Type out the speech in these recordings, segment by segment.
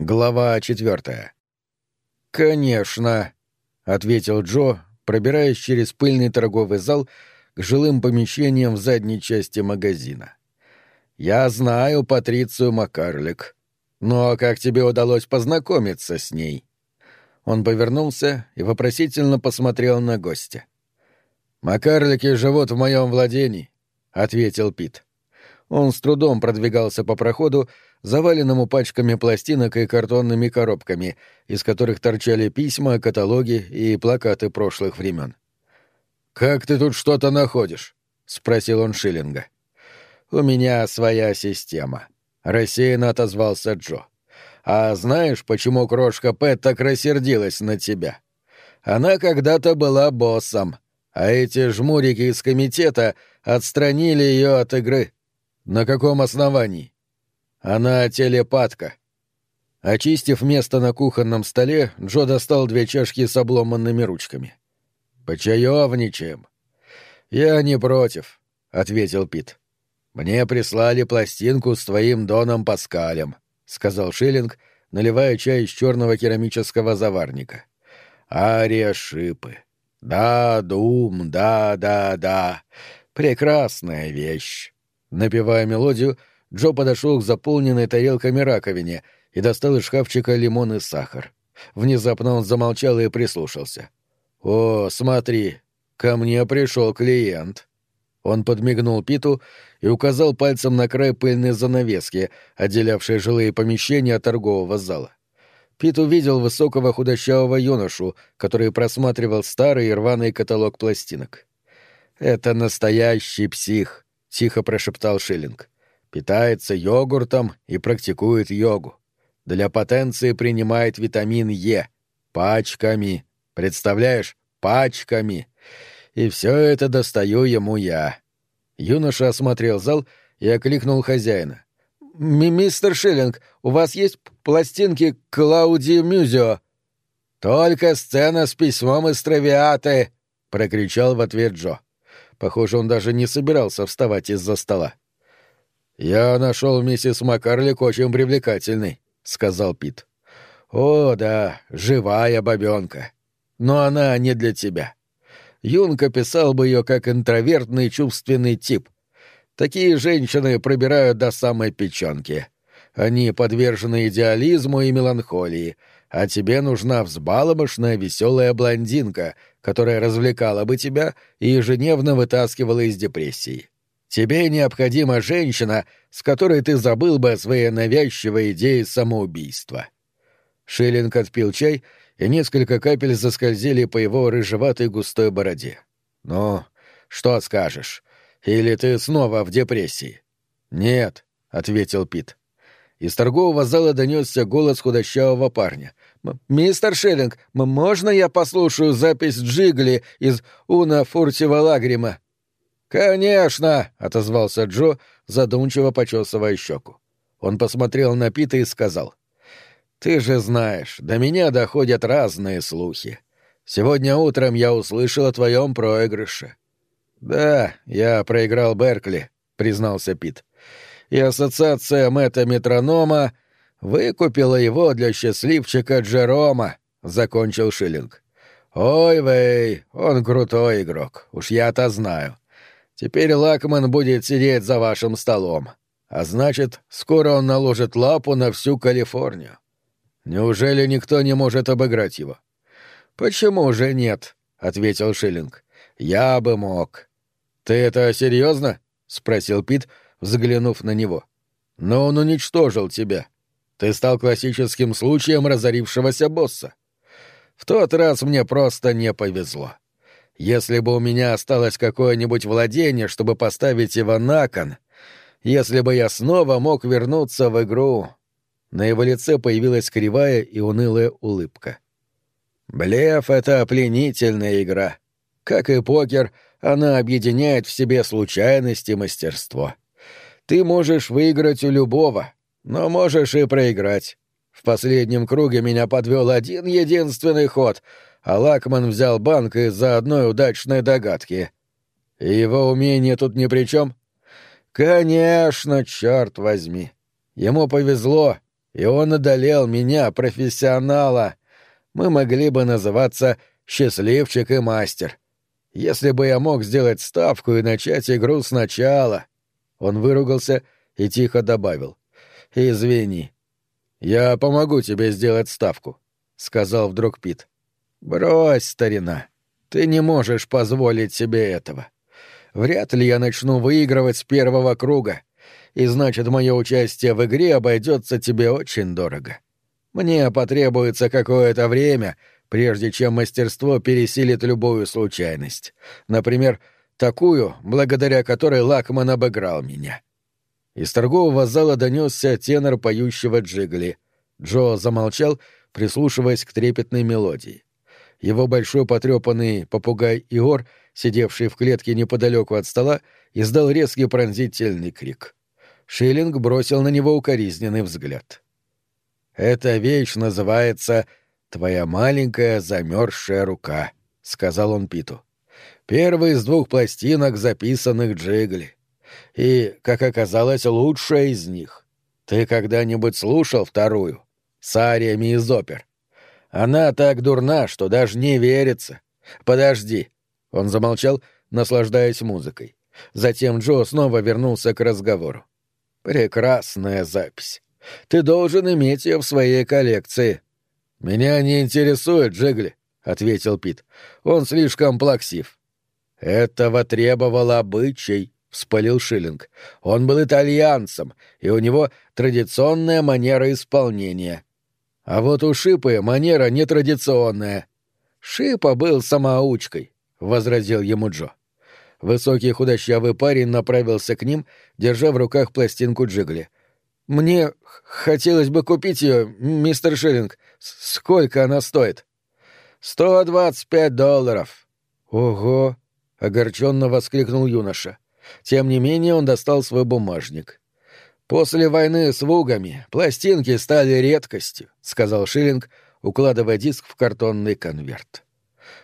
Глава четвертая. «Конечно», — ответил Джо, пробираясь через пыльный торговый зал к жилым помещениям в задней части магазина. «Я знаю Патрицию Макарлик. Но как тебе удалось познакомиться с ней?» Он повернулся и вопросительно посмотрел на гостя. «Макарлики живут в моем владении», — ответил Пит. Он с трудом продвигался по проходу, заваленному пачками пластинок и картонными коробками, из которых торчали письма, каталоги и плакаты прошлых времен. «Как ты тут что-то находишь?» — спросил он Шиллинга. «У меня своя система», — рассеянно отозвался Джо. «А знаешь, почему крошка Пэт так рассердилась на тебя? Она когда-то была боссом, а эти жмурики из комитета отстранили ее от игры». «На каком основании?» «Она телепатка». Очистив место на кухонном столе, Джо достал две чашки с обломанными ручками. «Почаевничаем». «Я не против», — ответил Пит. «Мне прислали пластинку с твоим Доном Паскалем», — сказал Шиллинг, наливая чай из черного керамического заварника. «Ария Шипы. Да, Дум, да, да, да. Прекрасная вещь. Напевая мелодию, Джо подошел к заполненной тарелками раковине и достал из шкафчика лимон и сахар. Внезапно он замолчал и прислушался. «О, смотри, ко мне пришел клиент». Он подмигнул Питу и указал пальцем на край пыльной занавески, отделявшей жилые помещения от торгового зала. Пит увидел высокого худощавого юношу, который просматривал старый и рваный каталог пластинок. «Это настоящий псих», — тихо прошептал Шиллинг. «Питается йогуртом и практикует йогу. Для потенции принимает витамин Е. Пачками. Представляешь? Пачками. И все это достаю ему я». Юноша осмотрел зал и окликнул хозяина. «Мистер Шиллинг, у вас есть пластинки Клауди Мюзио?» «Только сцена с письмом из Травиаты!» — прокричал в ответ Джо. Похоже, он даже не собирался вставать из-за стола. «Я нашел миссис Макарлик очень привлекательной», — сказал Пит. «О, да, живая бабенка. Но она не для тебя. Юнг описал бы ее как интровертный чувственный тип. Такие женщины пробирают до самой печенки. Они подвержены идеализму и меланхолии, а тебе нужна взбаломошная веселая блондинка, которая развлекала бы тебя и ежедневно вытаскивала из депрессии. Тебе необходима женщина, с которой ты забыл бы о своей навязчивой идее самоубийства». Шиллинг отпил чай, и несколько капель заскользили по его рыжеватой густой бороде. «Ну, что скажешь? Или ты снова в депрессии?» «Нет», — ответил Пит. Из торгового зала донесся голос худощавого парня. «Мистер Шеллинг, можно я послушаю запись Джигли из «Уна Фуртива Лагрима»?» «Конечно!» — отозвался Джо, задумчиво почесывая щеку. Он посмотрел на Пита и сказал. «Ты же знаешь, до меня доходят разные слухи. Сегодня утром я услышал о твоем проигрыше». «Да, я проиграл Беркли», — признался Пит и ассоциация Мэтта Метронома выкупила его для счастливчика Джерома, — закончил Шиллинг. «Ой, вей, он крутой игрок, уж я-то знаю. Теперь Лакман будет сидеть за вашим столом, а значит, скоро он наложит лапу на всю Калифорнию. Неужели никто не может обыграть его?» «Почему же нет?» — ответил Шиллинг. «Я бы мог». «Ты это серьезно?» — спросил Пит, взглянув на него. «Но он уничтожил тебя. Ты стал классическим случаем разорившегося босса. В тот раз мне просто не повезло. Если бы у меня осталось какое-нибудь владение, чтобы поставить его на кон, если бы я снова мог вернуться в игру...» На его лице появилась кривая и унылая улыбка. «Блеф — это пленительная игра. Как и покер, она объединяет в себе случайность и мастерство. Ты можешь выиграть у любого, но можешь и проиграть. В последнем круге меня подвел один единственный ход, а Лакман взял банк из-за одной удачной догадки. Его умение тут ни при чем? Конечно, черт возьми. Ему повезло, И он одолел меня, профессионала. Мы могли бы называться «счастливчик и мастер». Если бы я мог сделать ставку и начать игру сначала. Он выругался и тихо добавил. «Извини. Я помогу тебе сделать ставку», — сказал вдруг Пит. «Брось, старина. Ты не можешь позволить себе этого. Вряд ли я начну выигрывать с первого круга, и значит, мое участие в игре обойдется тебе очень дорого. Мне потребуется какое-то время, прежде чем мастерство пересилит любую случайность. Например, такую, благодаря которой Лакман обыграл меня. Из торгового зала донесся тенор поющего Джигли. Джо замолчал, прислушиваясь к трепетной мелодии. Его большой потрепанный попугай Иор, сидевший в клетке неподалеку от стола, издал резкий пронзительный крик. Шиллинг бросил на него укоризненный взгляд. «Эта вещь называется «Твоя маленькая замерзшая рука», — сказал он Питу. «Первый из двух пластинок, записанных Джигли. И, как оказалось, лучшая из них. Ты когда-нибудь слушал вторую? С ариями из опер. Она так дурна, что даже не верится. Подожди». Он замолчал, наслаждаясь музыкой. Затем Джо снова вернулся к разговору. «Прекрасная запись. Ты должен иметь ее в своей коллекции. «Меня не интересует Джигли», — ответил Пит. «Он слишком плаксив». «Этого требовал обычай», — вспылил Шиллинг. «Он был итальянцем, и у него традиционная манера исполнения. А вот у Шипы манера нетрадиционная». «Шипа был самоучкой», — возразил ему Джо. Высокий худощавый парень направился к ним, держа в руках пластинку Джигли — «Мне хотелось бы купить ее, мистер Шиллинг. Сколько она стоит?» «Сто двадцать пять долларов». «Ого!» — огорченно воскликнул юноша. Тем не менее он достал свой бумажник. «После войны с вугами пластинки стали редкостью», — сказал Шиллинг, укладывая диск в картонный конверт.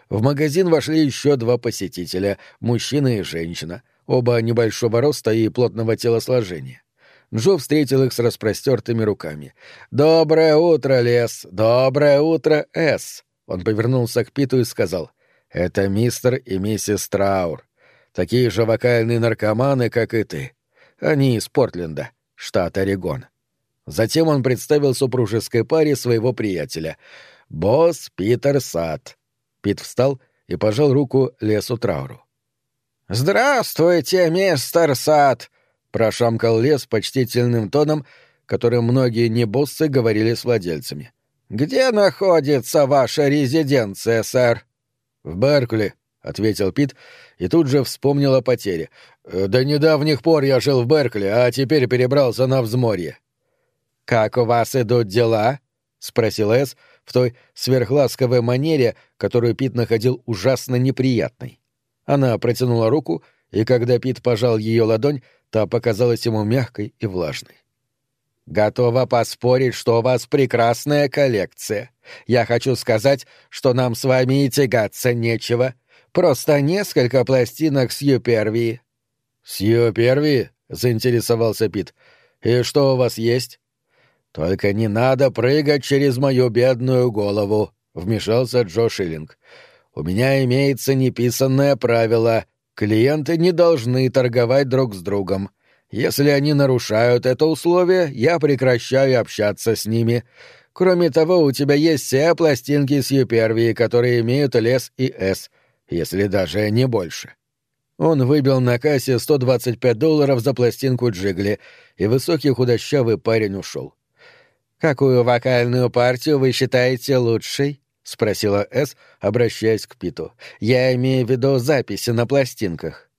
В магазин вошли еще два посетителя — мужчина и женщина, оба небольшого роста и плотного телосложения. Джо встретил их с распростертыми руками. «Доброе утро, Лес! Доброе утро, Эс!» Он повернулся к Питу и сказал. «Это мистер и миссис Траур. Такие же вокальные наркоманы, как и ты. Они из Портленда, штат Орегон». Затем он представил супружеской паре своего приятеля. «Босс Питер Сад». Пит встал и пожал руку Лесу Трауру. «Здравствуйте, мистер Сад!» Прошамкал лес почтительным тоном, которым многие небоссы говорили с владельцами. «Где находится ваша резиденция, сэр?» «В Беркли», — ответил Пит, и тут же вспомнил о потере. «Э, «До недавних пор я жил в Беркли, а теперь перебрался на взморье». «Как у вас идут дела?» — спросил Эс в той сверхласковой манере, которую Пит находил ужасно неприятной. Она протянула руку, и когда Пит пожал ее ладонь, Та показалась ему мягкой и влажной. «Готова поспорить, что у вас прекрасная коллекция. Я хочу сказать, что нам с вами и тягаться нечего. Просто несколько пластинок с Юпервии». «С Юпервии?» — заинтересовался Пит. «И что у вас есть?» «Только не надо прыгать через мою бедную голову», — вмешался Джо Шиллинг. «У меня имеется неписанное правило — Клиенты не должны торговать друг с другом. Если они нарушают это условие, я прекращаю общаться с ними. Кроме того, у тебя есть все пластинки с Юпервии, которые имеют лес и С, если даже не больше. Он выбил на кассе 125 долларов за пластинку Джигли, и высокий худощавый парень ушел. «Какую вокальную партию вы считаете лучшей?» — спросила С, обращаясь к Питу. «Я имею в виду записи на пластинках».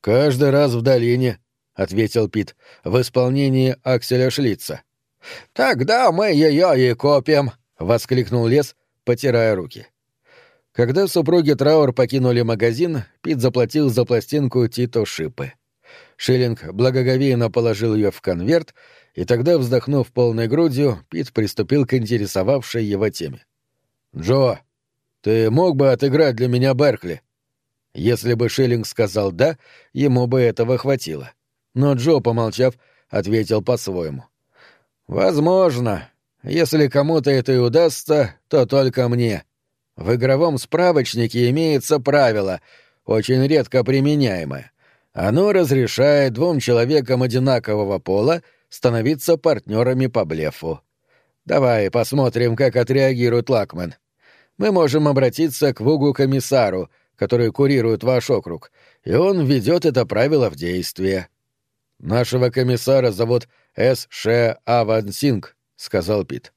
«Каждый раз в долине», — ответил Пит, — «в исполнении Акселя Шлица». «Тогда мы ее и копим», — воскликнул Лес, потирая руки. Когда супруги Траур покинули магазин, Пит заплатил за пластинку Тито Шипы. Шиллинг благоговейно положил ее в конверт, и тогда, вздохнув полной грудью, Пит приступил к интересовавшей его теме. «Джо, ты мог бы отыграть для меня Беркли?» Если бы Шиллинг сказал «да», ему бы этого хватило. Но Джо, помолчав, ответил по-своему. Возможно. Если кому-то это и удастся, то только мне. В игровом справочнике имеется правило, очень редко применяемое. Оно разрешает двум человекам одинакового пола становиться партнерами по блефу. Давай посмотрим, как отреагирует Лакман. Мы можем обратиться к Вугу-комиссару, который курирует ваш округ, и он введет это правило в действие. Нашего комиссара зовут С. Ш. Авансинг, сказал Пит.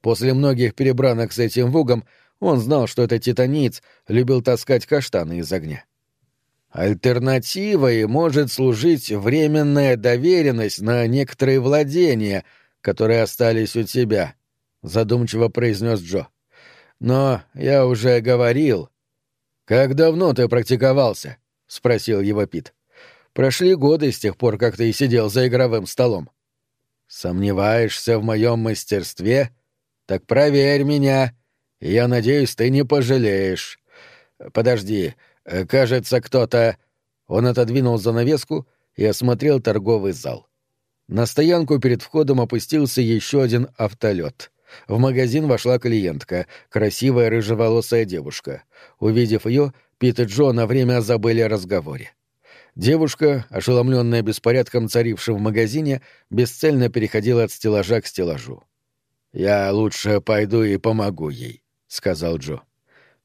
После многих перебранок с этим Вугом он знал, что этот титаниец любил таскать каштаны из огня. Альтернативой может служить временная доверенность на некоторые владения, которые остались у тебя, задумчиво произнес Джо. Но я уже говорил. Как давно ты практиковался? спросил его Пит. Прошли годы с тех пор, как ты сидел за игровым столом. Сомневаешься в моем мастерстве? Так проверь меня. Я надеюсь, ты не пожалеешь. Подожди, кажется, кто-то... Он отодвинул занавеску и осмотрел торговый зал. На стоянку перед входом опустился еще один автолет. В магазин вошла клиентка, красивая рыжеволосая девушка. Увидев ее, Пит и Джо на время забыли о разговоре. Девушка, ошеломленная беспорядком, царившим в магазине, бесцельно переходила от стеллажа к стеллажу. «Я лучше пойду и помогу ей», — сказал Джо.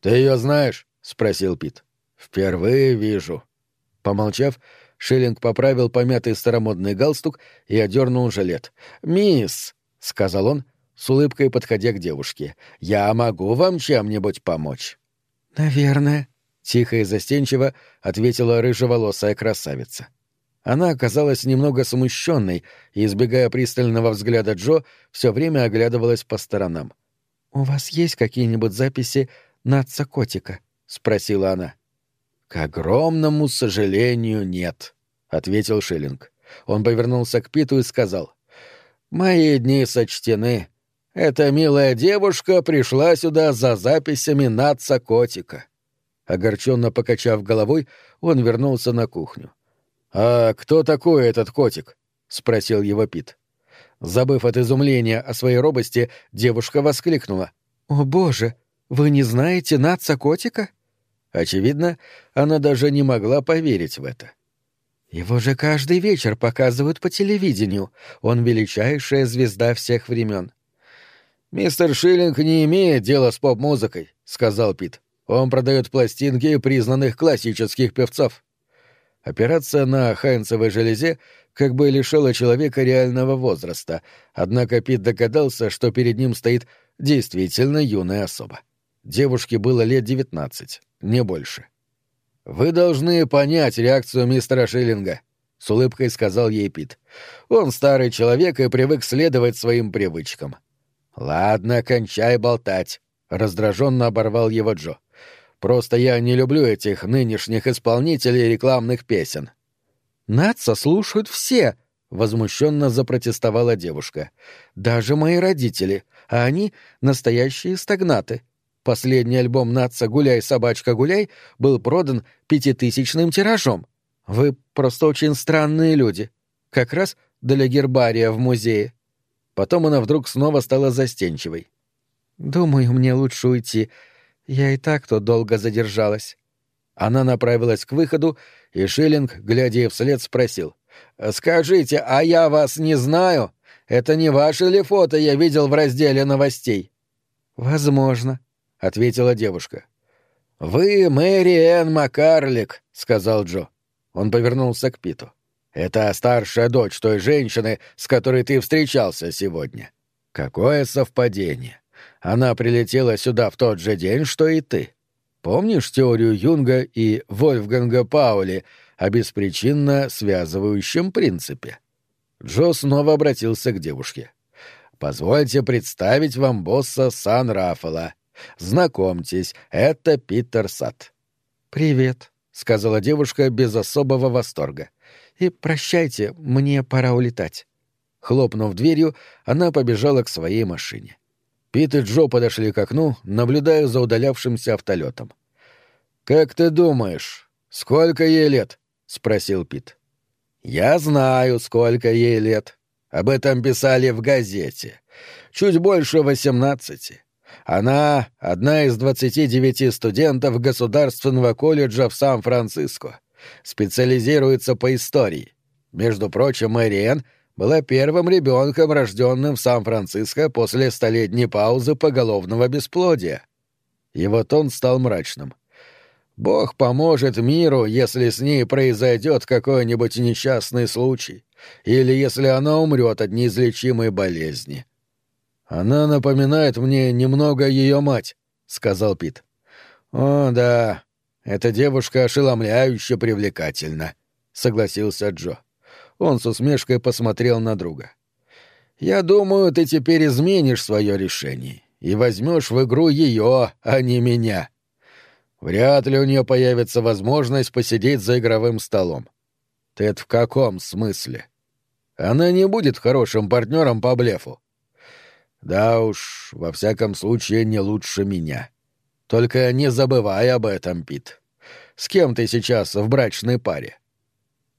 «Ты ее знаешь?» — спросил Пит. «Впервые вижу». Помолчав, Шиллинг поправил помятый старомодный галстук и одернул жилет. «Мисс», — сказал он, с улыбкой подходя к девушке, — «я могу вам чем-нибудь помочь?» «Наверное», Тихо и застенчиво ответила рыжеволосая красавица. Она оказалась немного смущенной и, избегая пристального взгляда Джо, все время оглядывалась по сторонам. «У вас есть какие-нибудь записи Натса Котика?» — спросила она. «К огромному сожалению, нет», — ответил Шиллинг. Он повернулся к Питу и сказал. «Мои дни сочтены. Эта милая девушка пришла сюда за записями Натса Котика». Огорченно покачав головой, он вернулся на кухню. «А кто такой этот котик?» — спросил его Пит. Забыв от изумления о своей робости, девушка воскликнула. «О, боже! Вы не знаете наца котика?» Очевидно, она даже не могла поверить в это. «Его же каждый вечер показывают по телевидению. Он величайшая звезда всех времен». «Мистер Шиллинг не имеет дела с поп-музыкой», — сказал Пит. Он продает пластинки признанных классических певцов. Операция на Хайнцевой железе как бы лишила человека реального возраста, однако Пит догадался, что перед ним стоит действительно юная особа. Девушке было лет девятнадцать, не больше. «Вы должны понять реакцию мистера Шиллинга», — с улыбкой сказал ей Пит. «Он старый человек и привык следовать своим привычкам». «Ладно, кончай болтать», — раздраженно оборвал его Джо. Просто я не люблю этих нынешних исполнителей рекламных песен. Наца слушают все, возмущенно запротестовала девушка. Даже мои родители, а они настоящие стагнаты. Последний альбом Наца «Гуляй, собачка, гуляй» был продан пятитысячным тиражом. Вы просто очень странные люди. Как раз для гербария в музее. Потом она вдруг снова стала застенчивой. «Думаю, мне лучше уйти. Я и так тут долго задержалась. Она направилась к выходу, и Шиллинг, глядя ей вслед, спросил. «Скажите, а я вас не знаю? Это не ваше ли фото я видел в разделе новостей?» «Возможно», — ответила девушка. «Вы Мэри Энн Макарлик», — сказал Джо. Он повернулся к Питу. «Это старшая дочь той женщины, с которой ты встречался сегодня. Какое совпадение!» Она прилетела сюда в тот же день, что и ты. Помнишь теорию Юнга и Вольфганга Паули о беспричинно связывающем принципе? Джо снова обратился к девушке. «Позвольте представить вам босса Сан-Рафала. Знакомьтесь, это Питер Сад». «Привет», — сказала девушка без особого восторга. «И прощайте, мне пора улетать». Хлопнув дверью, она побежала к своей машине. Пит и Джо подошли к окну, наблюдая за удалявшимся автолетом. «Как ты думаешь, сколько ей лет?» — спросил Пит. «Я знаю, сколько ей лет», — Об этом писали в газете. Чуть больше восемнадцати. Она — одна из двадцати девяти студентов Государственного колледжа в Сан-Франциско. Специализируется по истории. Между прочим, Мэриэн была первым ребенком, рожденным в Сан-Франциско после столетней паузы поголовного бесплодия. Его тон стал мрачным. Бог поможет миру, если с ней произойдет какой-нибудь несчастный случай, или если она умрет от неизлечимой болезни. Она напоминает мне немного ее мать, сказал Пит. О, да, эта девушка ошеломляюще привлекательна, согласился Джо. Он с усмешкой посмотрел на друга. Я думаю, ты теперь изменишь свое решение и возьмешь в игру ее, а не меня. Вряд ли у нее появится возможность посидеть за игровым столом. Ты в каком смысле? Она не будет хорошим партнером по блефу. Да уж, во всяком случае, не лучше меня. Только не забывай об этом, Пит. С кем ты сейчас в брачной паре?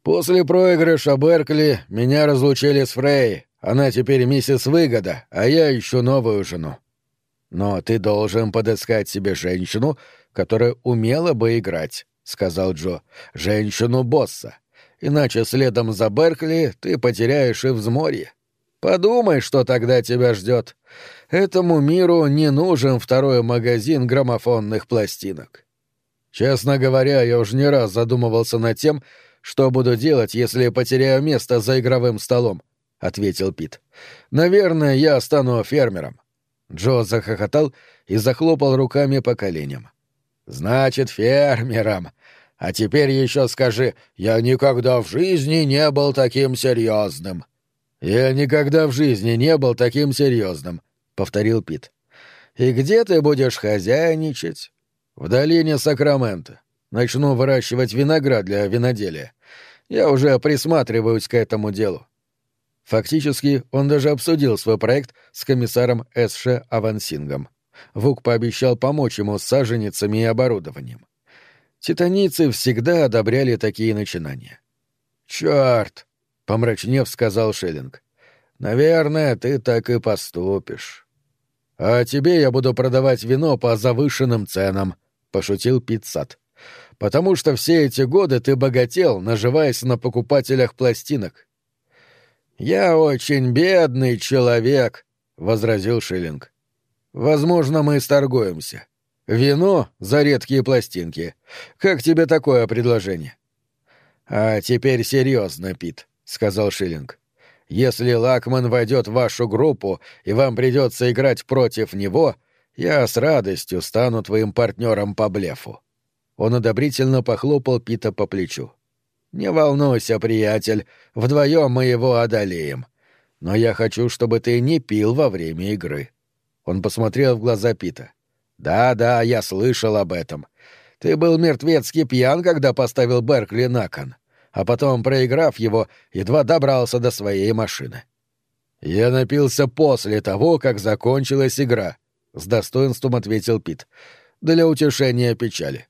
После проигрыша Беркли меня разлучили с Фрей. Она теперь миссис Выгода, а я ищу новую жену. Но ты должен подыскать себе женщину, которая умела бы играть, — сказал Джо. Женщину-босса. Иначе следом за Беркли ты потеряешь и взморье. Подумай, что тогда тебя ждет. Этому миру не нужен второй магазин граммофонных пластинок. Честно говоря, я уже не раз задумывался над тем, что буду делать, если потеряю место за игровым столом, — ответил Пит. Наверное, я стану фермером. Джо захохотал и захлопал руками по коленям. «Значит, фермером. А теперь еще скажи, я никогда в жизни не был таким серьезным». «Я никогда в жизни не был таким серьезным», — повторил Пит. «И где ты будешь хозяйничать?» «В долине Сакрамента. Начну выращивать виноград для виноделия. Я уже присматриваюсь к этому делу. Фактически, он даже обсудил свой проект с комиссаром С.Ш. Авансингом. Вук пообещал помочь ему с саженницами и оборудованием. Титаницы всегда одобряли такие начинания. «Чёрт!» — помрачнев сказал Шиллинг. «Наверное, ты так и поступишь». «А тебе я буду продавать вино по завышенным ценам», — пошутил Питсат. «Потому что все эти годы ты богател, наживаясь на покупателях пластинок. «Я очень бедный человек», — возразил Шиллинг. «Возможно, мы сторгуемся. Вино за редкие пластинки. Как тебе такое предложение?» «А теперь серьезно, Пит», — сказал Шиллинг. «Если Лакман войдет в вашу группу, и вам придется играть против него, я с радостью стану твоим партнером по блефу». Он одобрительно похлопал Пита по плечу. «Не волнуйся, приятель, вдвоем мы его одолеем. Но я хочу, чтобы ты не пил во время игры». Он посмотрел в глаза Пита. «Да-да, я слышал об этом. Ты был мертвецки пьян, когда поставил Беркли на кон, а потом, проиграв его, едва добрался до своей машины». «Я напился после того, как закончилась игра», — с достоинством ответил Пит. «Для утешения печали».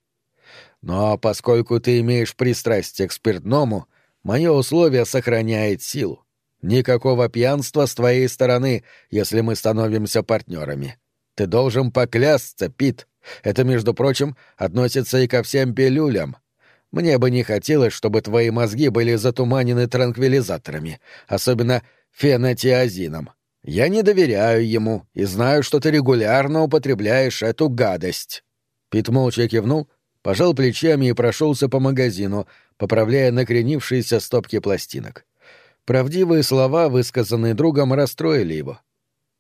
Но поскольку ты имеешь пристрастие к спиртному, мое условие сохраняет силу. Никакого пьянства с твоей стороны, если мы становимся партнерами. Ты должен поклясться, Пит. Это, между прочим, относится и ко всем пилюлям. Мне бы не хотелось, чтобы твои мозги были затуманены транквилизаторами, особенно фенотиазином. Я не доверяю ему и знаю, что ты регулярно употребляешь эту гадость». Пит молча кивнул, пожал плечами и прошелся по магазину, поправляя накренившиеся стопки пластинок. Правдивые слова, высказанные другом, расстроили его.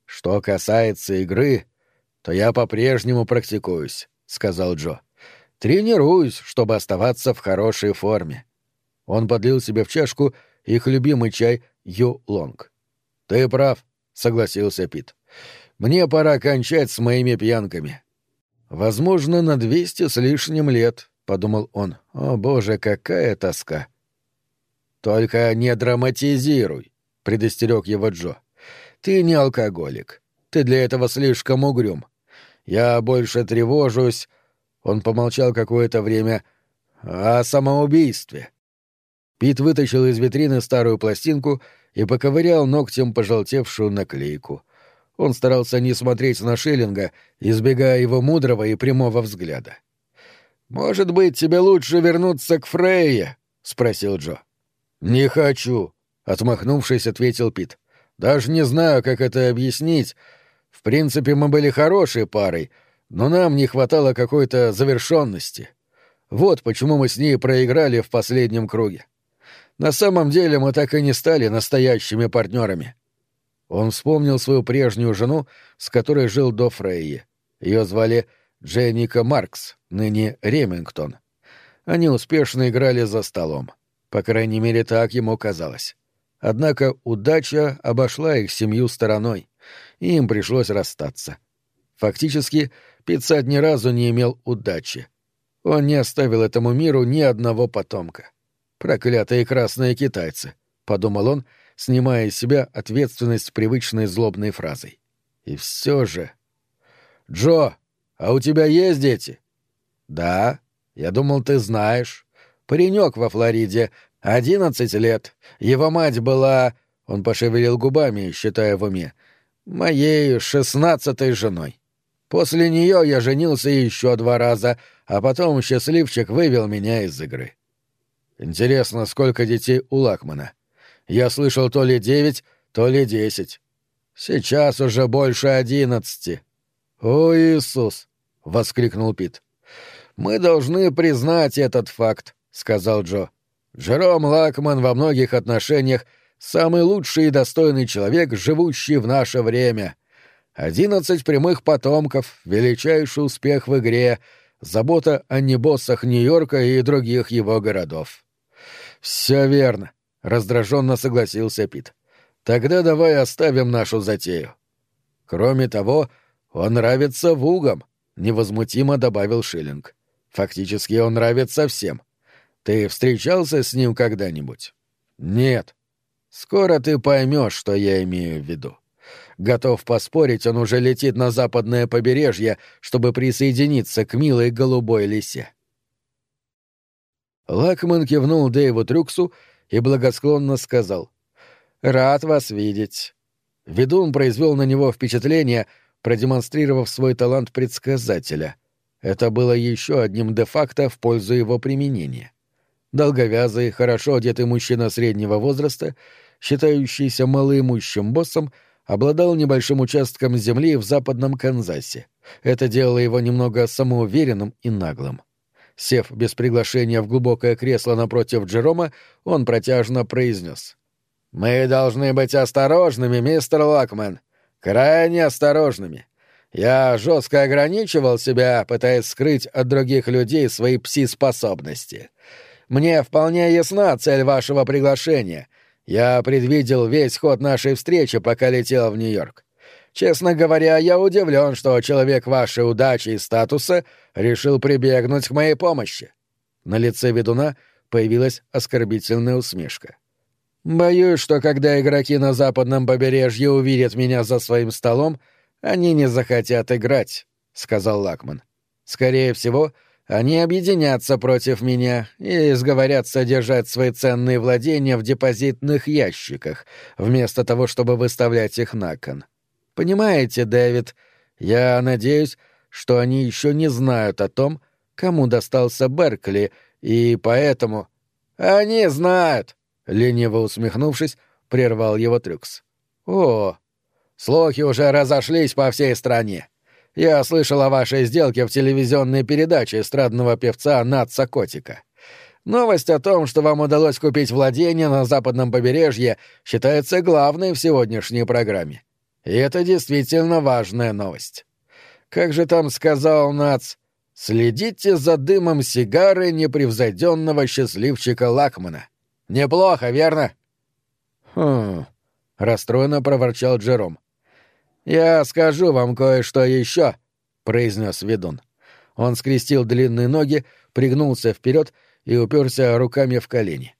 «Что касается игры, то я по-прежнему практикуюсь», — сказал Джо. «Тренируюсь, чтобы оставаться в хорошей форме». Он подлил себе в чашку их любимый чай Ю Лонг. «Ты прав», — согласился Пит. «Мне пора кончать с моими пьянками. Возможно, на двести с лишним лет, — подумал он. О, боже, какая тоска! Только не драматизируй, — предостерег его Джо. Ты не алкоголик. Ты для этого слишком угрюм. Я больше тревожусь... Он помолчал какое-то время. О самоубийстве. Пит вытащил из витрины старую пластинку и поковырял ногтем пожелтевшую наклейку. Он старался не смотреть на Шиллинга, избегая его мудрого и прямого взгляда. «Может быть, тебе лучше вернуться к Фрейе?» — спросил Джо. «Не хочу», — отмахнувшись, ответил Пит. «Даже не знаю, как это объяснить. В принципе, мы были хорошей парой, но нам не хватало какой-то завершенности. Вот почему мы с ней проиграли в последнем круге. На самом деле мы так и не стали настоящими партнерами. Он вспомнил свою прежнюю жену, с которой жил до Фрейи. Ее звали Дженника Маркс, ныне Ремингтон. Они успешно играли за столом. По крайней мере, так ему казалось. Однако удача обошла их семью стороной, и им пришлось расстаться. Фактически, Пиццат ни разу не имел удачи. Он не оставил этому миру ни одного потомка. Проклятые красные китайцы, — подумал он, снимая из себя ответственность привычной злобной фразой. И все же... «Джо, а у тебя есть дети?» «Да. Я думал, ты знаешь. Паренек во Флориде, одиннадцать лет. Его мать была...» Он пошевелил губами, считая в уме. «Моей шестнадцатой женой. После нее я женился еще два раза, а потом счастливчик вывел меня из игры. Интересно, сколько детей у Лакмана? Я слышал то ли девять, то ли десять. Сейчас уже больше одиннадцати. О, Иисус! — воскликнул Пит. «Мы должны признать этот факт», — сказал Джо. «Джером Лакман во многих отношениях самый лучший и достойный человек, живущий в наше время. Одиннадцать прямых потомков, величайший успех в игре, забота о небоссах Нью-Йорка и других его городов». «Все верно», — раздраженно согласился Пит. «Тогда давай оставим нашу затею. Кроме того, он нравится вугам». — невозмутимо добавил Шиллинг. «Фактически он нравится всем. Ты встречался с ним когда-нибудь?» «Нет. Скоро ты поймешь, что я имею в виду. Готов поспорить, он уже летит на западное побережье, чтобы присоединиться к милой голубой лисе». Лакман кивнул Дэйву Трюксу и благосклонно сказал. «Рад вас видеть». Ведун произвел на него впечатление — продемонстрировав свой талант предсказателя. Это было еще одним де-факто в пользу его применения. Долговязый, хорошо одетый мужчина среднего возраста, считающийся малоимущим боссом, обладал небольшим участком земли в западном Канзасе. Это делало его немного самоуверенным и наглым. Сев без приглашения в глубокое кресло напротив Джерома, он протяжно произнес. «Мы должны быть осторожными, мистер Лакмен крайне осторожными. Я жестко ограничивал себя, пытаясь скрыть от других людей свои пси-способности. Мне вполне ясна цель вашего приглашения. Я предвидел весь ход нашей встречи, пока летел в Нью-Йорк. Честно говоря, я удивлен, что человек вашей удачи и статуса решил прибегнуть к моей помощи. На лице ведуна появилась оскорбительная усмешка. Боюсь, что когда игроки на западном побережье увидят меня за своим столом, они не захотят играть, сказал Лакман. Скорее всего, они объединятся против меня и сговорятся держать свои ценные владения в депозитных ящиках, вместо того, чтобы выставлять их на кон. Понимаете, Дэвид, я надеюсь, что они еще не знают о том, кому достался Беркли, и поэтому... Они знают, Лениво усмехнувшись, прервал его Трюкс. «О, слухи уже разошлись по всей стране. Я слышал о вашей сделке в телевизионной передаче эстрадного певца Натса Котика. Новость о том, что вам удалось купить владение на западном побережье, считается главной в сегодняшней программе. И это действительно важная новость. Как же там сказал Нац, следите за дымом сигары непревзойденного счастливчика Лакмана. Неплохо, верно? Хм, расстроенно проворчал Джером. Я скажу вам кое-что еще, произнес ведун. Он скрестил длинные ноги, пригнулся вперед и уперся руками в колени.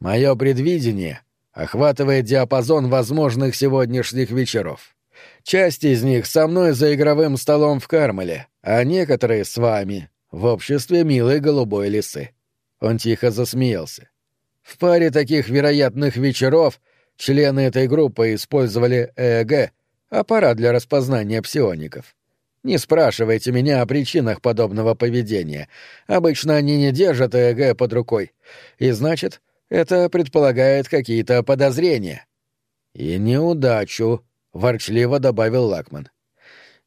Мое предвидение охватывает диапазон возможных сегодняшних вечеров. Часть из них со мной за игровым столом в Кармеле, а некоторые с вами в обществе милой голубой лисы. Он тихо засмеялся. В паре таких вероятных вечеров Члены этой группы использовали ЭЭГ, аппарат для распознания псиоников. Не спрашивайте меня о причинах подобного поведения. Обычно они не держат ЭЭГ под рукой. И значит, это предполагает какие-то подозрения. И неудачу, — ворчливо добавил Лакман.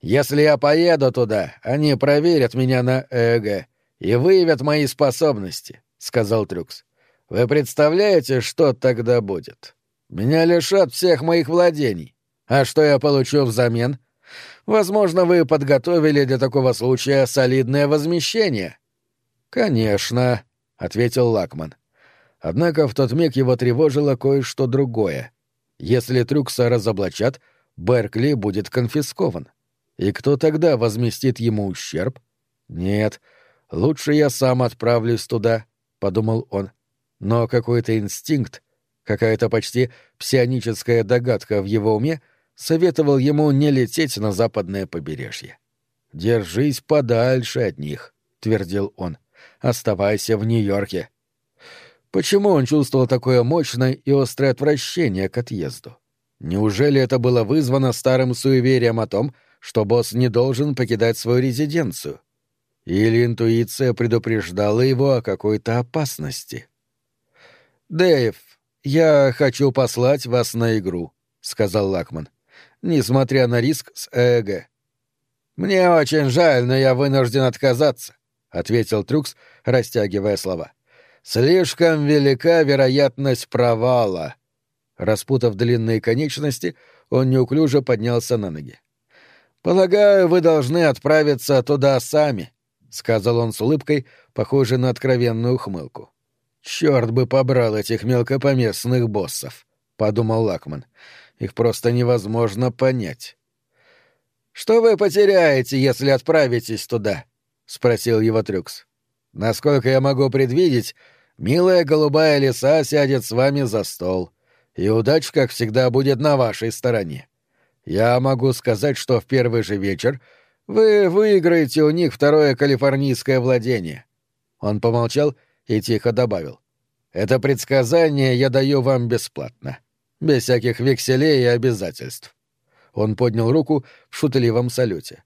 «Если я поеду туда, они проверят меня на ЭЭГ и выявят мои способности», — сказал Трюкс. «Вы представляете, что тогда будет? Меня лишат всех моих владений. А что я получу взамен? Возможно, вы подготовили для такого случая солидное возмещение». «Конечно», — ответил Лакман. Однако в тот миг его тревожило кое-что другое. Если Трюкса разоблачат — Беркли будет конфискован. И кто тогда возместит ему ущерб? Нет, лучше я сам отправлюсь туда, — подумал он. Но какой-то инстинкт, какая-то почти псионическая догадка в его уме советовал ему не лететь на западное побережье. «Держись подальше от них», — твердил он. «Оставайся в Нью-Йорке». Почему он чувствовал такое мощное и острое отвращение к отъезду? Неужели это было вызвано старым суеверием о том, что босс не должен покидать свою резиденцию? Или интуиция предупреждала его о какой-то опасности? «Дэйв, я хочу послать вас на игру», — сказал Лакман, несмотря на риск с ЭЭГ. «Мне очень жаль, но я вынужден отказаться», — ответил Трюкс, растягивая слова. «Слишком велика вероятность провала». Распутав длинные конечности, он неуклюже поднялся на ноги. «Полагаю, вы должны отправиться туда сами», — сказал он с улыбкой, похожей на откровенную ухмылку. «Черт бы побрал этих мелкопоместных боссов», — подумал Лакман. «Их просто невозможно понять». «Что вы потеряете, если отправитесь туда?» — спросил его Трюкс. «Насколько я могу предвидеть, милая голубая лиса сядет с вами за стол и удача, как всегда, будет на вашей стороне. Я могу сказать, что в первый же вечер вы выиграете у них второе калифорнийское владение». Он помолчал и тихо добавил. «Это предсказание я даю вам бесплатно, без всяких векселей и обязательств». Он поднял руку в шутливом салюте.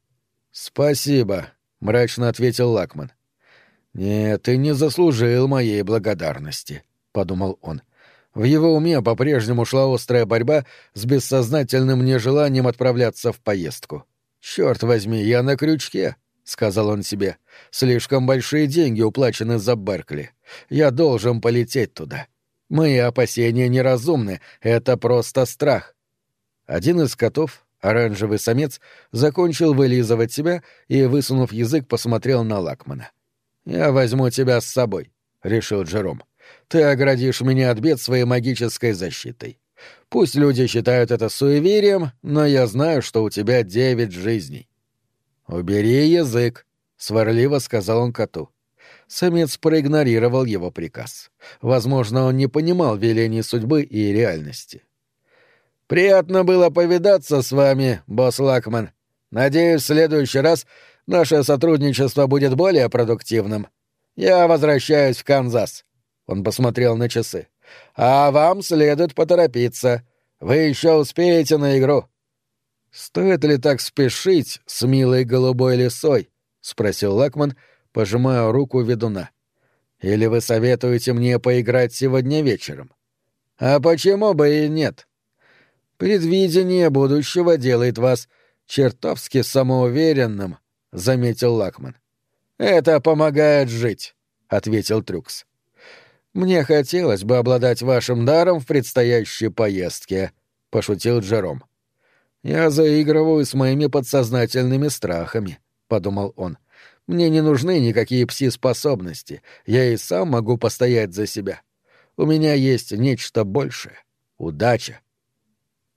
«Спасибо», — мрачно ответил Лакман. «Нет, ты не заслужил моей благодарности», — подумал он. В его уме по-прежнему шла острая борьба с бессознательным нежеланием отправляться в поездку. «Черт возьми, я на крючке», — сказал он себе. «Слишком большие деньги уплачены за Беркли. Я должен полететь туда. Мои опасения неразумны, это просто страх». Один из котов, оранжевый самец, закончил вылизывать себя и, высунув язык, посмотрел на Лакмана. «Я возьму тебя с собой», — решил Джером. Ты оградишь меня от бед своей магической защитой. Пусть люди считают это суеверием, но я знаю, что у тебя девять жизней». «Убери язык», — сварливо сказал он коту. Самец проигнорировал его приказ. Возможно, он не понимал велений судьбы и реальности. «Приятно было повидаться с вами, босс Лакман. Надеюсь, в следующий раз наше сотрудничество будет более продуктивным. Я возвращаюсь в Канзас. Он посмотрел на часы. «А вам следует поторопиться. Вы еще успеете на игру». «Стоит ли так спешить с милой голубой лисой?» — спросил Лакман, пожимая руку ведуна. «Или вы советуете мне поиграть сегодня вечером?» «А почему бы и нет?» «Предвидение будущего делает вас чертовски самоуверенным», — заметил Лакман. «Это помогает жить», — ответил Трюкс. «Мне хотелось бы обладать вашим даром в предстоящей поездке», — пошутил Джером. «Я заигрываю с моими подсознательными страхами», — подумал он. «Мне не нужны никакие пси-способности. Я и сам могу постоять за себя. У меня есть нечто большее. Удача».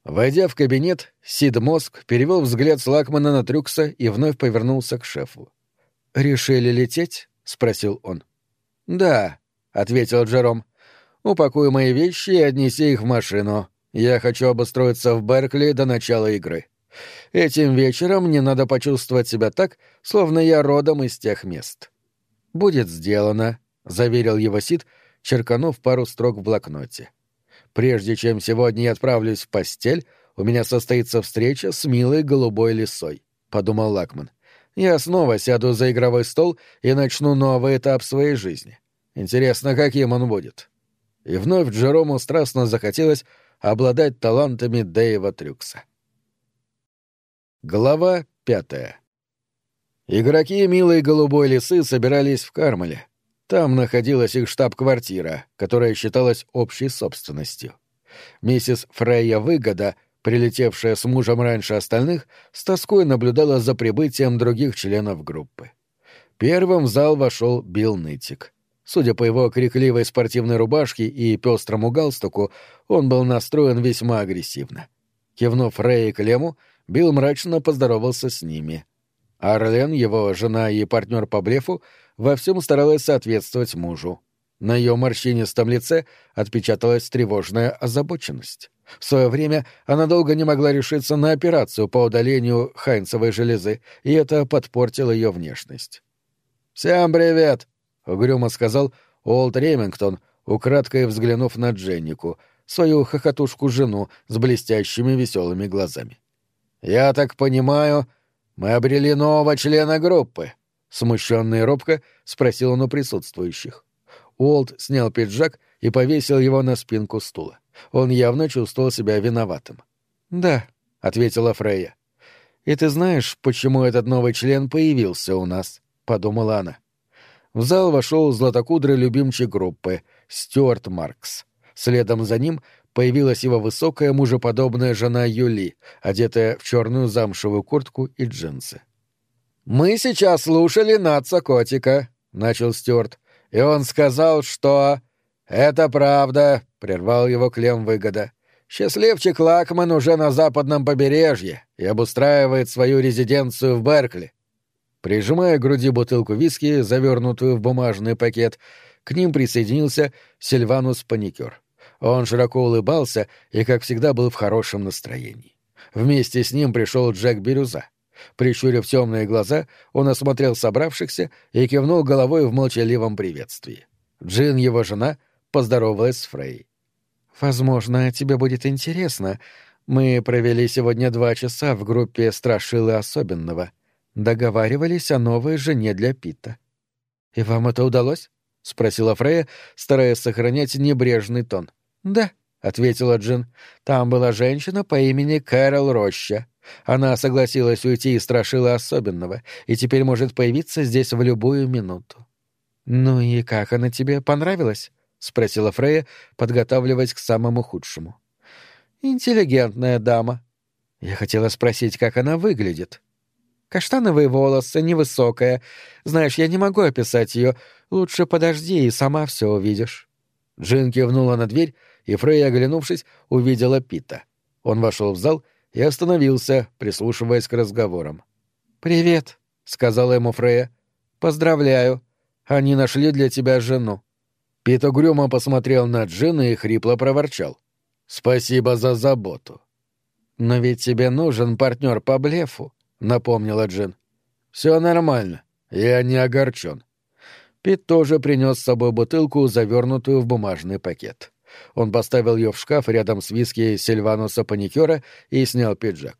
Войдя в кабинет, Сид Мозг перевел взгляд с Лакмана на Трюкса и вновь повернулся к шефу. «Решили лететь?» — спросил он. «Да», — ответил Джером. «Упакуй мои вещи и отнеси их в машину. Я хочу обустроиться в Беркли до начала игры. Этим вечером мне надо почувствовать себя так, словно я родом из тех мест». «Будет сделано», — заверил его Сид, черканув пару строк в блокноте. Прежде чем сегодня я отправлюсь в постель, у меня состоится встреча с милой голубой лисой», — подумал Лакман. «Я снова сяду за игровой стол и начну новый этап своей жизни. Интересно, каким он будет». И вновь Джерому страстно захотелось обладать талантами Дэйва Трюкса. Глава пятая Игроки милой голубой лисы собирались в Кармеле. Там находилась их штаб-квартира, которая считалась общей собственностью. Миссис Фрейя Выгода, прилетевшая с мужем раньше остальных, с тоской наблюдала за прибытием других членов группы. Первым в зал вошел Билл Нытик. Судя по его крикливой спортивной рубашке и пестрому галстуку, он был настроен весьма агрессивно. Кивнув Рэй и Клему, Билл мрачно поздоровался с ними. Арлен, его жена и партнер по блефу, во всем старалась соответствовать мужу. На ее морщинистом лице отпечаталась тревожная озабоченность. В свое время она долго не могла решиться на операцию по удалению хайнцевой железы, и это подпортило ее внешность. «Всем привет!» — угрюмо сказал Уолт Ремингтон, украдкой взглянув на Дженнику, свою хохотушку-жену с блестящими веселыми глазами. «Я так понимаю, мы обрели нового члена группы», — смущенно и робко спросил он у присутствующих. Уолт снял пиджак и повесил его на спинку стула. Он явно чувствовал себя виноватым. «Да», — ответила Фрейя. «И ты знаешь, почему этот новый член появился у нас?» — подумала она. В зал вошел златокудрый любимчик группы — Стюарт Маркс. Следом за ним появилась его высокая мужеподобная жена Юли, одетая в черную замшевую куртку и джинсы. «Мы сейчас слушали Натса Котика», — начал Стюарт, — «и он сказал, что...» «Это правда», — прервал его Клем Выгода. «Счастливчик Лакман уже на западном побережье и обустраивает свою резиденцию в Беркли». Прижимая к груди бутылку виски, завернутую в бумажный пакет, к ним присоединился Сильванус Паникер. Он широко улыбался и, как всегда, был в хорошем настроении. Вместе с ним пришел Джек Бирюза. Прищурив темные глаза, он осмотрел собравшихся и кивнул головой в молчаливом приветствии. Джин, его жена, поздоровалась с Фрей. «Возможно, тебе будет интересно. Мы провели сегодня два часа в группе «Страшилы особенного». Договаривались о новой жене для Пита. «И вам это удалось?» — спросила Фрея, стараясь сохранять небрежный тон. «Да», — ответила Джин. «Там была женщина по имени Кэрол Роща. Она согласилась уйти из страшила особенного и теперь может появиться здесь в любую минуту». «Ну и как она тебе понравилась?» — спросила Фрея, подготавливаясь к самому худшему. «Интеллигентная дама». Я хотела спросить, как она выглядит. Каштановые волосы, невысокая. Знаешь, я не могу описать ее. Лучше подожди, и сама все увидишь». Джин кивнула на дверь, и Фрей, оглянувшись, увидела Пита. Он вошел в зал и остановился, прислушиваясь к разговорам. «Привет», — сказала ему Фрея. «Поздравляю. Они нашли для тебя жену». Пит угрюмо посмотрел на Джина и хрипло проворчал. «Спасибо за заботу». «Но ведь тебе нужен партнер по блефу», — напомнила Джин. «Все нормально. Я не огорчен». Пит тоже принес с собой бутылку, завернутую в бумажный пакет. Он поставил ее в шкаф рядом с виски Сильвануса Паникера и снял пиджак.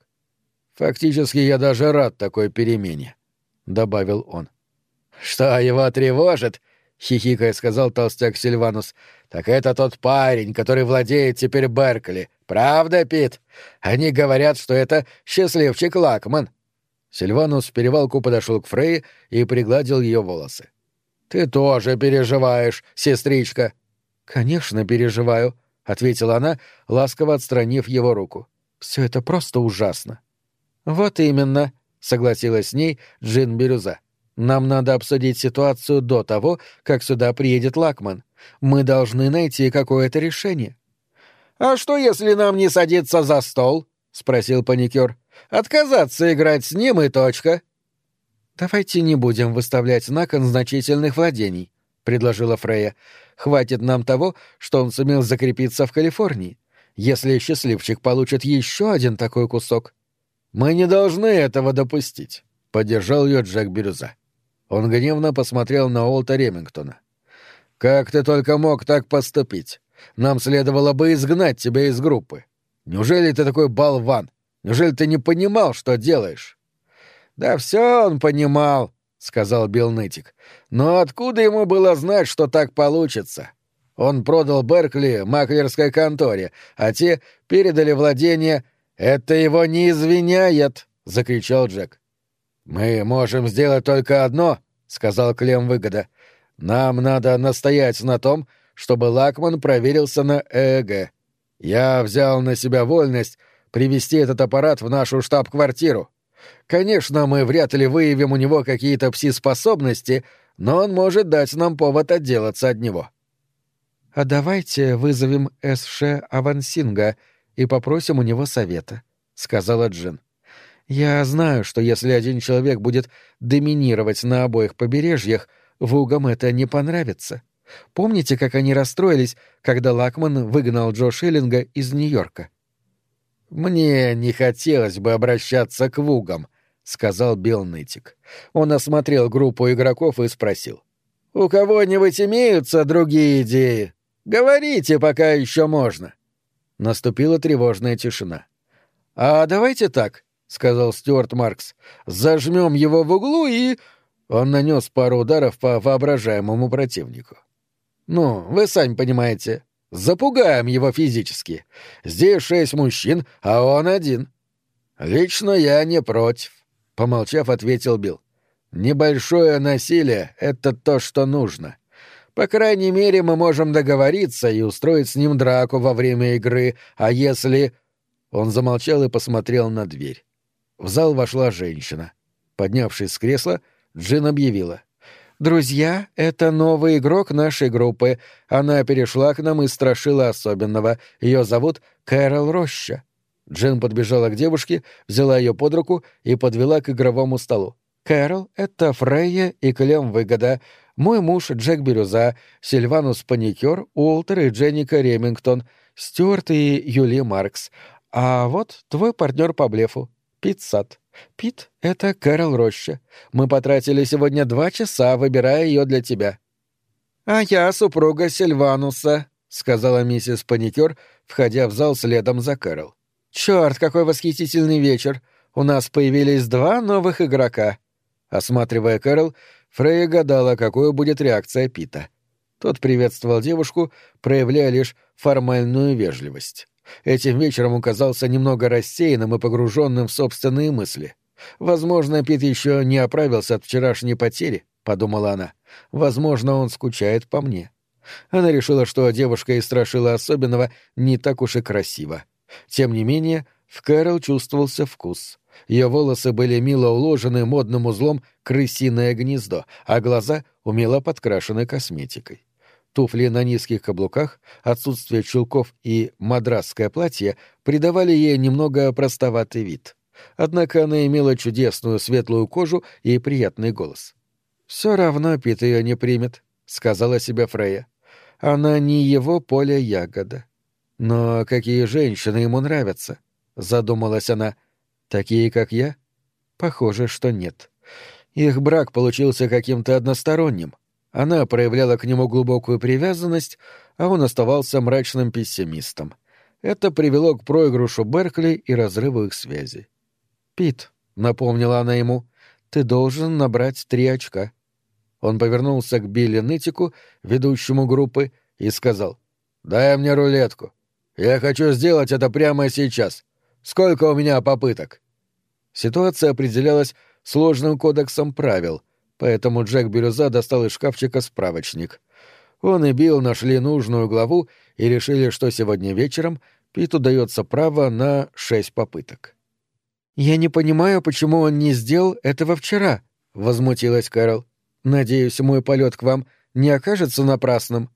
«Фактически я даже рад такой перемене», — добавил он. «Что его тревожит?» — хихикая сказал толстяк Сильванус. «Так это тот парень, который владеет теперь Беркли. Правда, Пит? Они говорят, что это счастливчик Лакман». Сильванус в перевалку подошел к Фрей и пригладил ее волосы. «Ты тоже переживаешь, сестричка», «Конечно, переживаю», — ответила она, ласково отстранив его руку. «Все это просто ужасно». «Вот именно», — согласилась с ней Джин Бирюза. «Нам надо обсудить ситуацию до того, как сюда приедет Лакман. Мы должны найти какое-то решение». «А что, если нам не садиться за стол?» — спросил паникер. «Отказаться играть с ним и точка». «Давайте не будем выставлять на кон значительных владений», — предложила Фрея. Хватит нам того, что он сумел закрепиться в Калифорнии. Если счастливчик получит еще один такой кусок... Мы не должны этого допустить, — поддержал ее Джек Бирюза. Он гневно посмотрел на Олта Ремингтона. «Как ты только мог так поступить? Нам следовало бы изгнать тебя из группы. Неужели ты такой болван? Неужели ты не понимал, что делаешь?» «Да все он понимал», — сказал Билл. «Но откуда ему было знать, что так получится? Он продал Беркли маклерской конторе, а те передали владение. Это его не извиняет!» — закричал Джек. «Мы можем сделать только одно», — сказал Клем Выгода. «Нам надо настоять на том, чтобы Лакман проверился на ЭЭГ. Я взял на себя вольность привести этот аппарат в нашу штаб-квартиру. Конечно, мы вряд ли выявим у него какие-то пси-способности, но он может дать нам повод отделаться от него». «А давайте вызовем С.Ш. Авансинга и попросим у него совета», — сказала Джин. «Я знаю, что если один человек будет доминировать на обоих побережьях, Вугам это не понравится. Помните, как они расстроились, когда Лакман выгнал Джо Шиллинга из Нью-Йорка?» «Мне не хотелось бы обращаться к Вугам», — сказал Билл Нытик. Он осмотрел группу игроков и спросил. «У кого-нибудь имеются другие идеи?» Говорите, пока еще можно. Наступила тревожная тишина. А давайте так, сказал Стюарт Маркс. Зажмем его в углу и. Он нанес пару ударов по воображаемому противнику. Ну, вы сами понимаете. Запугаем его физически. Здесь шесть мужчин, а он один. Лично я не против, помолчав, ответил Билл. Небольшое насилие — это то, что нужно. По крайней мере, мы можем договориться и устроить с ним драку во время игры, а если...» Он замолчал и посмотрел на дверь. В зал вошла женщина. Поднявшись с кресла, Джин объявила. «Друзья, это новый игрок нашей группы. Она перешла к нам из Страшила Особенного. Ее зовут Кэрол Роща». Джин подбежала к девушке, взяла ее под руку и подвела к игровому столу. «Кэрол — это Фрейя и Клем Выгода. Мой муж Джек Бирюза, Сильванус Паникер, Уолтер и Дженника Ремингтон, Стюарт и Юли Маркс. А вот твой партнер по блефу, Пит Сад. Пит — это Кэрол Роща. Мы потратили сегодня два часа, выбирая ее для тебя. А я супруга Сильвануса, — сказала миссис Паникер, входя в зал следом за Кэрол. Черт, какой восхитительный вечер! У нас появились два новых игрока. Осматривая Кэрол, Фрейя гадала, какой будет реакция Пита. Тот приветствовал девушку, проявляя лишь формальную вежливость. Этим вечером он казался немного рассеянным и погруженным в собственные мысли. «Возможно, Пит еще не оправился от вчерашней потери», — подумала она. «Возможно, он скучает по мне». Она решила, что девушка из Страшила Особенного не так уж и красива. Тем не менее, в Кэрол чувствовался вкус. Ее волосы были мило уложены модным узлом крысиное гнездо, а глаза умело подкрашены косметикой. Туфли на низких каблуках, отсутствие чулков и мадрасское платье придавали ей немного простоватый вид. Однако она имела чудесную светлую кожу и приятный голос. «Все равно Пит ее не примет», — сказала себе Фрея. «Она не его поле ягода». «Но какие женщины ему нравятся?» — задумалась она. Такие, как я? Похоже, что нет. Их брак получился каким-то односторонним. Она проявляла к нему глубокую привязанность, а он оставался мрачным пессимистом. Это привело к проигрышу Беркли и разрыву их связи. «Пит», — напомнила она ему, — «ты должен набрать три очка». Он повернулся к Билли Нытику, ведущему группы, и сказал, «Дай мне рулетку. Я хочу сделать это прямо сейчас. Сколько у меня попыток?» Ситуация определялась сложным кодексом правил, поэтому Джек Бирюза достал из шкафчика справочник. Он и Билл нашли нужную главу и решили, что сегодня вечером Питу дается право на шесть попыток. «Я не понимаю, почему он не сделал этого вчера», — возмутилась Кэрол. «Надеюсь, мой полет к вам не окажется напрасным».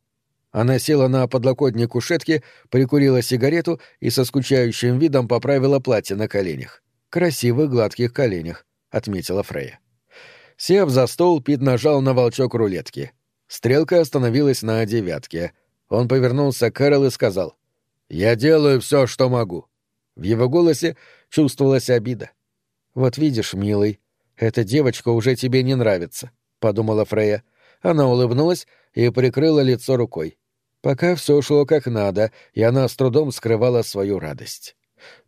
Она села на подлокотник кушетки, прикурила сигарету и со скучающим видом поправила платье на коленях. Красивых гладких коленях, отметила Фрея. Сев за стол, Пит нажал на волчок рулетки. Стрелка остановилась на девятке. Он повернулся к Кэрол и сказал «Я делаю все, что могу». В его голосе чувствовалась обида. «Вот видишь, милый, эта девочка уже тебе не нравится», — подумала Фрея. Она улыбнулась и прикрыла лицо рукой. Пока все шло как надо, и она с трудом скрывала свою радость.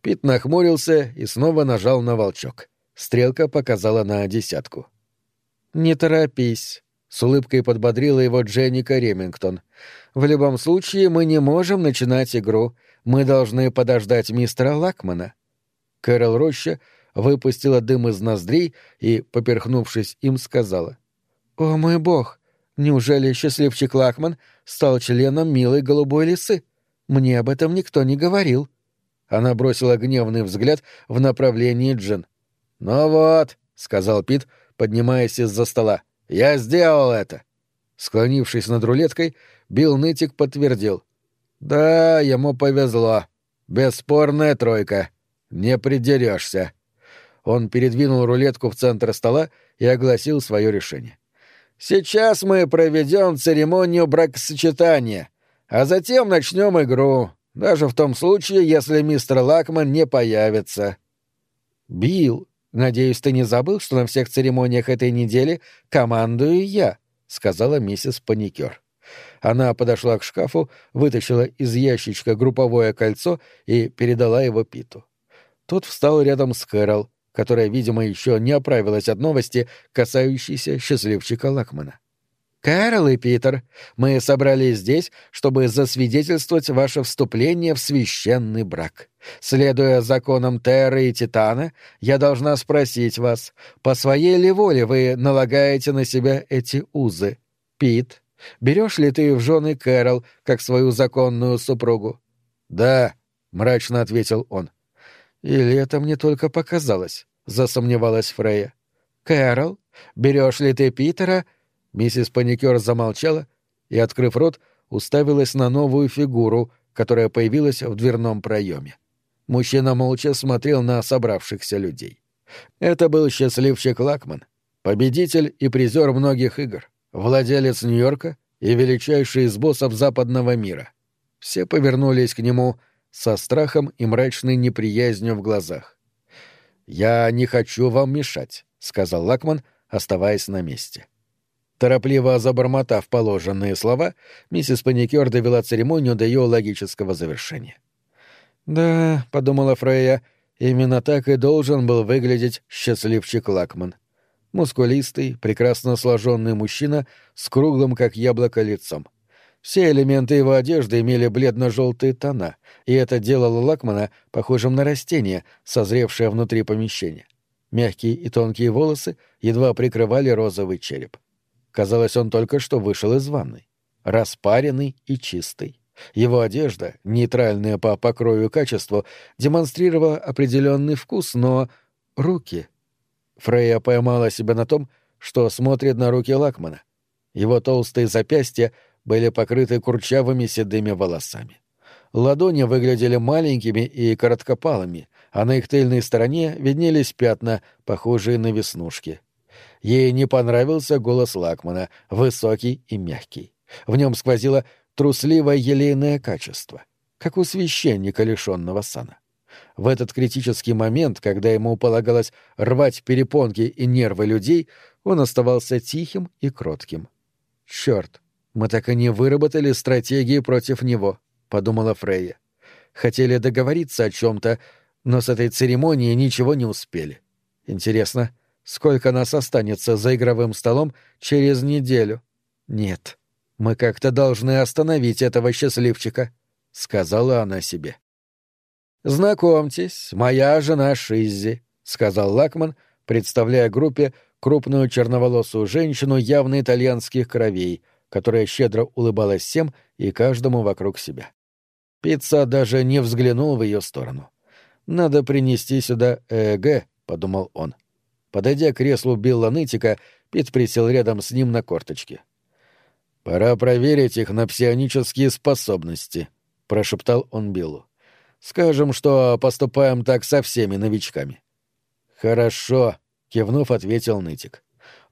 Пит нахмурился и снова нажал на волчок. Стрелка показала на десятку. «Не торопись», — с улыбкой подбодрила его Дженника Ремингтон. «В любом случае мы не можем начинать игру. Мы должны подождать мистера Лакмана». Кэрол Роща выпустила дым из ноздрей и, поперхнувшись им, сказала. «О мой бог! Неужели счастливчик Лакман стал членом милой голубой лисы? Мне об этом никто не говорил». Она бросила гневный взгляд в направлении Джин. «Ну вот», — сказал Пит, поднимаясь из-за стола, — «я сделал это». Склонившись над рулеткой, Билл Нытик подтвердил. «Да, ему повезло. Бесспорная тройка. Не придерешься». Он передвинул рулетку в центр стола и огласил свое решение. «Сейчас мы проведем церемонию бракосочетания, а затем начнем игру, даже в том случае, если мистер Лакман не появится». «Билл, надеюсь, ты не забыл, что на всех церемониях этой недели командую я», — сказала миссис Паникер. Она подошла к шкафу, вытащила из ящичка групповое кольцо и передала его Питу. Тот встал рядом с Кэрол, которая, видимо, еще не оправилась от новости, касающейся счастливчика Лакмана. «Кэрол и Питер, мы собрались здесь, чтобы засвидетельствовать ваше вступление в священный брак. Следуя законам Терры и Титана, я должна спросить вас, по своей ли воле вы налагаете на себя эти узы? Пит, берешь ли ты в жены Кэрол, как свою законную супругу?» «Да», — мрачно ответил он. «Или это мне только показалось?» — засомневалась Фрея. «Кэрол, берешь ли ты Питера?» Миссис Паникер замолчала и, открыв рот, уставилась на новую фигуру, которая появилась в дверном проеме. Мужчина молча смотрел на собравшихся людей. Это был счастливчик Лакман, победитель и призер многих игр, владелец Нью-Йорка и величайший из боссов западного мира. Все повернулись к нему со страхом и мрачной неприязнью в глазах. «Я не хочу вам мешать», — сказал Лакман, оставаясь на месте. Торопливо забормотав положенные слова, миссис Паникер довела церемонию до ее логического завершения. «Да», — подумала Фрейя, — «именно так и должен был выглядеть счастливчик Лакман. Мускулистый, прекрасно сложенный мужчина с круглым, как яблоко, лицом. Все элементы его одежды имели бледно-желтые тона, и это делало Лакмана похожим на растение, созревшее внутри помещения. Мягкие и тонкие волосы едва прикрывали розовый череп. Казалось, он только что вышел из ванной. Распаренный и чистый. Его одежда, нейтральная по покрою и качеству, демонстрировала определенный вкус, но... руки... Фрейя поймала себя на том, что смотрит на руки Лакмана. Его толстые запястья были покрыты курчавыми седыми волосами. Ладони выглядели маленькими и короткопалыми, а на их тыльной стороне виднелись пятна, похожие на веснушки. Ей не понравился голос Лакмана, высокий и мягкий. В нем сквозило трусливое елейное качество, как у священника, лишенного сана. В этот критический момент, когда ему полагалось рвать перепонки и нервы людей, он оставался тихим и кротким. Черт, мы так и не выработали стратегии против него, подумала Фрейя. Хотели договориться о чем-то, но с этой церемонии ничего не успели. Интересно, сколько нас останется за игровым столом через неделю? Нет, мы как-то должны остановить этого счастливчика, сказала она себе. Знакомьтесь, моя жена Шиззи, сказал Лакман, представляя группе крупную черноволосую женщину явно итальянских кровей — которая щедро улыбалась всем и каждому вокруг себя. Пицца даже не взглянул в ее сторону. «Надо принести сюда ЭЭГ», — подумал он. Подойдя к креслу Билла Нытика, Пит присел рядом с ним на корточке. «Пора проверить их на псионические способности», — прошептал он Биллу. «Скажем, что поступаем так со всеми новичками». «Хорошо», — кивнув, ответил Нытик.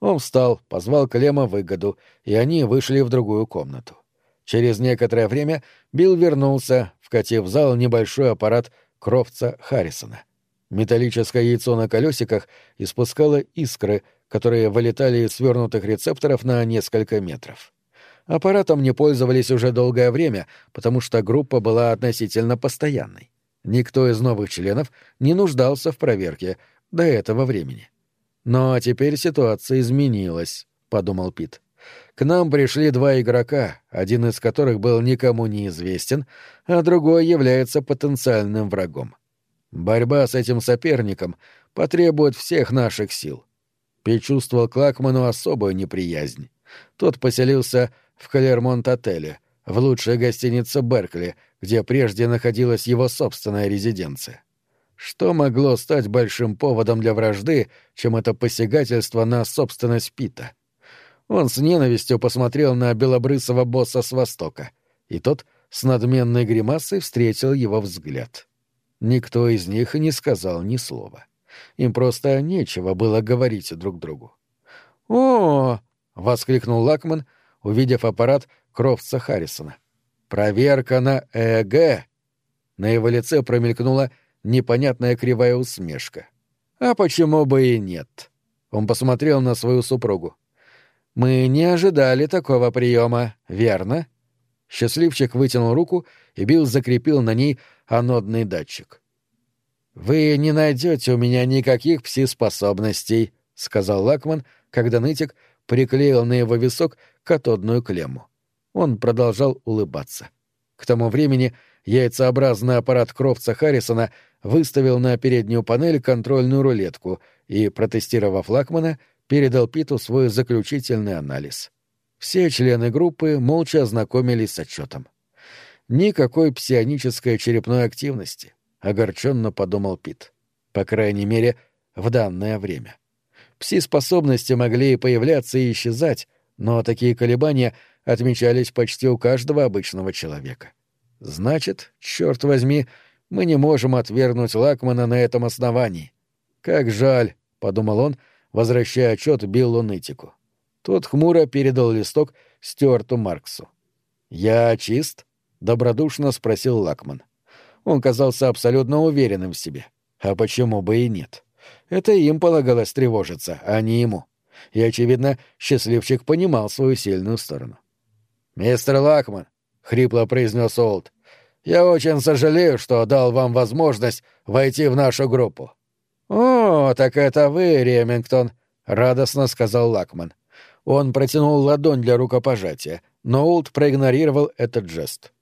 Он встал, позвал Клема выгоду, и они вышли в другую комнату. Через некоторое время Билл вернулся, вкатив в зал небольшой аппарат Кровца Харрисона. Металлическое яйцо на колесиках испускало искры, которые вылетали из свернутых рецепторов на несколько метров. Аппаратом не пользовались уже долгое время, потому что группа была относительно постоянной. Никто из новых членов не нуждался в проверке до этого времени. Но теперь ситуация изменилась, подумал Пит. К нам пришли два игрока, один из которых был никому неизвестен, а другой является потенциальным врагом. Борьба с этим соперником потребует всех наших сил. Пит чувствовал к Лакману особую неприязнь. Тот поселился в Калермонт-отеле, в лучшей гостинице Беркли, где прежде находилась его собственная резиденция. Что могло стать большим поводом для вражды, чем это посягательство на собственность Пита? Он с ненавистью посмотрел на белобрысого босса с востока, и тот с надменной гримасой встретил его взгляд. Никто из них не сказал ни слова. Им просто нечего было говорить друг другу. «О!» — воскликнул Лакман, увидев аппарат Крофтса Харрисона. «Проверка на ЭГ!» На его лице промелькнула непонятная кривая усмешка. «А почему бы и нет?» Он посмотрел на свою супругу. «Мы не ожидали такого приема, верно?» Счастливчик вытянул руку, и Билл закрепил на ней анодный датчик. «Вы не найдете у меня никаких пси-способностей», — сказал Лакман, когда нытик приклеил на его висок катодную клемму. Он продолжал улыбаться. К тому времени яйцеобразный аппарат Кровца Харрисона выставил на переднюю панель контрольную рулетку и, протестировав Лакмана, передал Питу свой заключительный анализ. Все члены группы молча ознакомились с отчетом. Никакой псионической черепной активности, огорченно подумал Пит. По крайней мере, в данное время. Пси-способности могли появляться и исчезать, но такие колебания отмечались почти у каждого обычного человека. Значит, черт возьми, мы не можем отвергнуть Лакмана на этом основании. Как жаль, — подумал он, возвращая отчет Биллу Нытику. Тот хмуро передал листок Стюарту Марксу. «Я чист?» — добродушно спросил Лакман. Он казался абсолютно уверенным в себе. А почему бы и нет? Это им полагалось тревожиться, а не ему. И, очевидно, счастливчик понимал свою сильную сторону. «Мистер Лакман», — хрипло произнес Олд, — «я очень сожалею, что дал вам возможность войти в нашу группу». «О, так это вы, Ремингтон», — радостно сказал Лакман. Он протянул ладонь для рукопожатия, но Олд проигнорировал этот жест.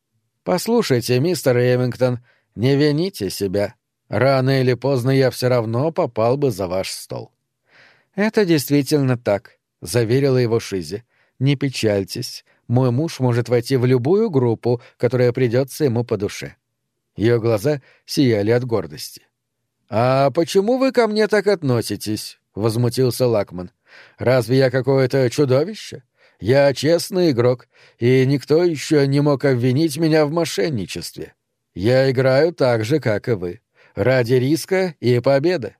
«Послушайте, мистер Ремингтон, не вините себя. Рано или поздно я все равно попал бы за ваш стол». «Это действительно так», — заверила его Шизи. «Не печальтесь. Мой муж может войти в любую группу, которая придется ему по душе». Ее глаза сияли от гордости. «А почему вы ко мне так относитесь?» — возмутился Лакман. «Разве я какое-то чудовище? Я честный игрок, и никто еще не мог обвинить меня в мошенничестве. Я играю так же, как и вы. Ради риска и победы».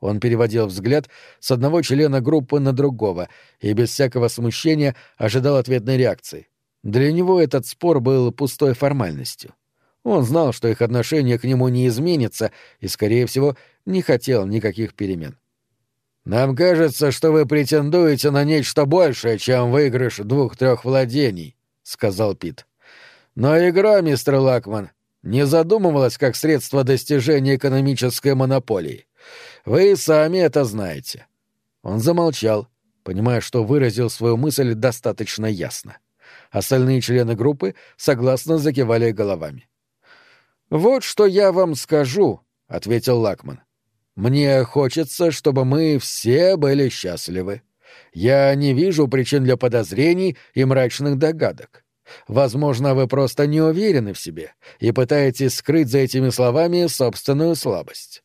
Он переводил взгляд с одного члена группы на другого и без всякого смущения ожидал ответной реакции. Для него этот спор был пустой формальностью. Он знал, что их отношение к нему не изменится и, скорее всего, не хотел никаких перемен. «Нам кажется, что вы претендуете на нечто большее, чем выигрыш двух-трех владений», — сказал Пит. «Но игра, мистер Лакман, не задумывалась как средство достижения экономической монополии. Вы сами это знаете». Он замолчал, понимая, что выразил свою мысль достаточно ясно. Остальные члены группы согласно закивали головами. «Вот что я вам скажу», — ответил Лакман. «Мне хочется, чтобы мы все были счастливы. Я не вижу причин для подозрений и мрачных догадок. Возможно, вы просто не уверены в себе и пытаетесь скрыть за этими словами собственную слабость.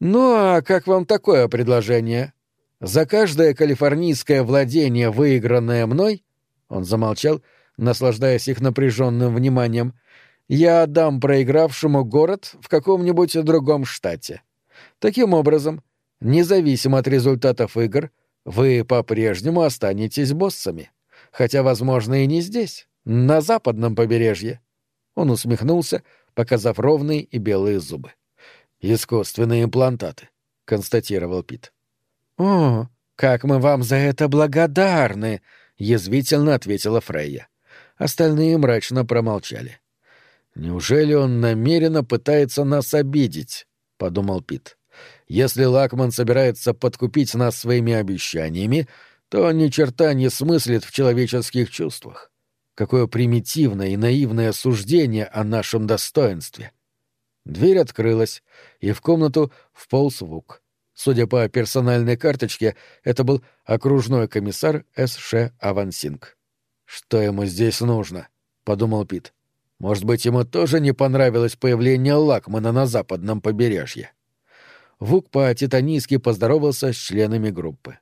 Ну а как вам такое предложение? За каждое калифорнийское владение, выигранное мной, он замолчал, наслаждаясь их напряженным вниманием, я отдам проигравшему город в каком-нибудь другом штате. Таким образом, независимо от результатов игр, вы по-прежнему останетесь боссами. Хотя, возможно, и не здесь, на западном побережье. Он усмехнулся, показав ровные и белые зубы. «Искусственные имплантаты», — констатировал Пит. «О, как мы вам за это благодарны!» — язвительно ответила Фрейя. Остальные мрачно промолчали. «Неужели он намеренно пытается нас обидеть?» — подумал Пит. «Если Лакман собирается подкупить нас своими обещаниями, то ни черта не смыслит в человеческих чувствах. Какое примитивное и наивное суждение о нашем достоинстве!» Дверь открылась, и в комнату вполз Вук. Судя по персональной карточке, это был окружной комиссар С.Ш. Авансинг. «Что ему здесь нужно?» — подумал Пит. «Может быть, ему тоже не понравилось появление Лакмана на западном побережье?» Вук по-титанийски поздоровался с членами группы.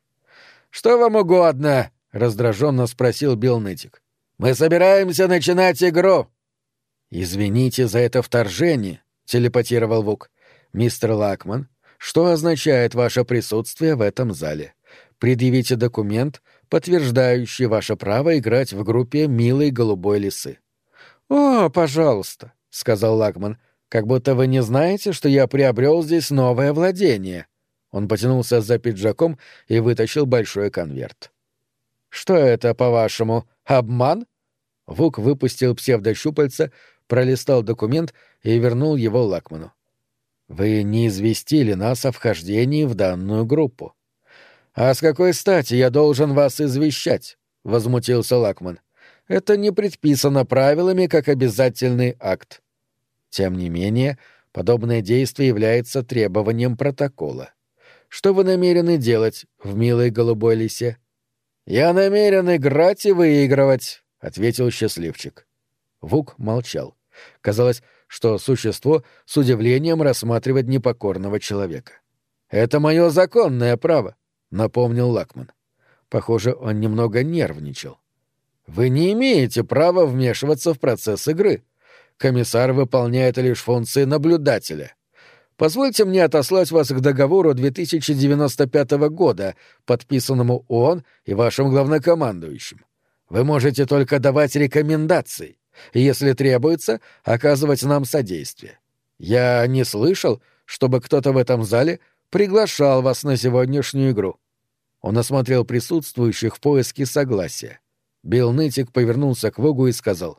«Что вам угодно?» — раздраженно спросил Билл Нытик. «Мы собираемся начинать игру!» «Извините за это вторжение», — телепатировал Вук. «Мистер Лакман, что означает ваше присутствие в этом зале? Предъявите документ, подтверждающий ваше право играть в группе «Милой голубой лисы». «О, пожалуйста», — сказал Лакман, — «как будто вы не знаете, что я приобрел здесь новое владение». Он потянулся за пиджаком и вытащил большой конверт. «Что это, по-вашему, обман?» Вук выпустил псевдощупальца, пролистал документ и вернул его Лакману. «Вы не известили нас о вхождении в данную группу». «А с какой стати я должен вас извещать?» — возмутился Лакман. «Это не предписано правилами как обязательный акт». Тем не менее, подобное действие является требованием протокола. Что вы намерены делать в милой голубой лисе? Я намерен играть и выигрывать, ответил счастливчик. Вук молчал. Казалось, что существо с удивлением рассматривает непокорного человека. Это мое законное право, напомнил Лакман. Похоже, он немного нервничал. Вы не имеете права вмешиваться в процесс игры. Комиссар выполняет лишь функции наблюдателя. Позвольте мне отослать вас к договору 2095 года, подписанному ООН и вашим главнокомандующим. Вы можете только давать рекомендации, если требуется, оказывать нам содействие. Я не слышал, чтобы кто-то в этом зале приглашал вас на сегодняшнюю игру. Он осмотрел присутствующих в поиске согласия. Билл Нытик повернулся к Вогу и сказал,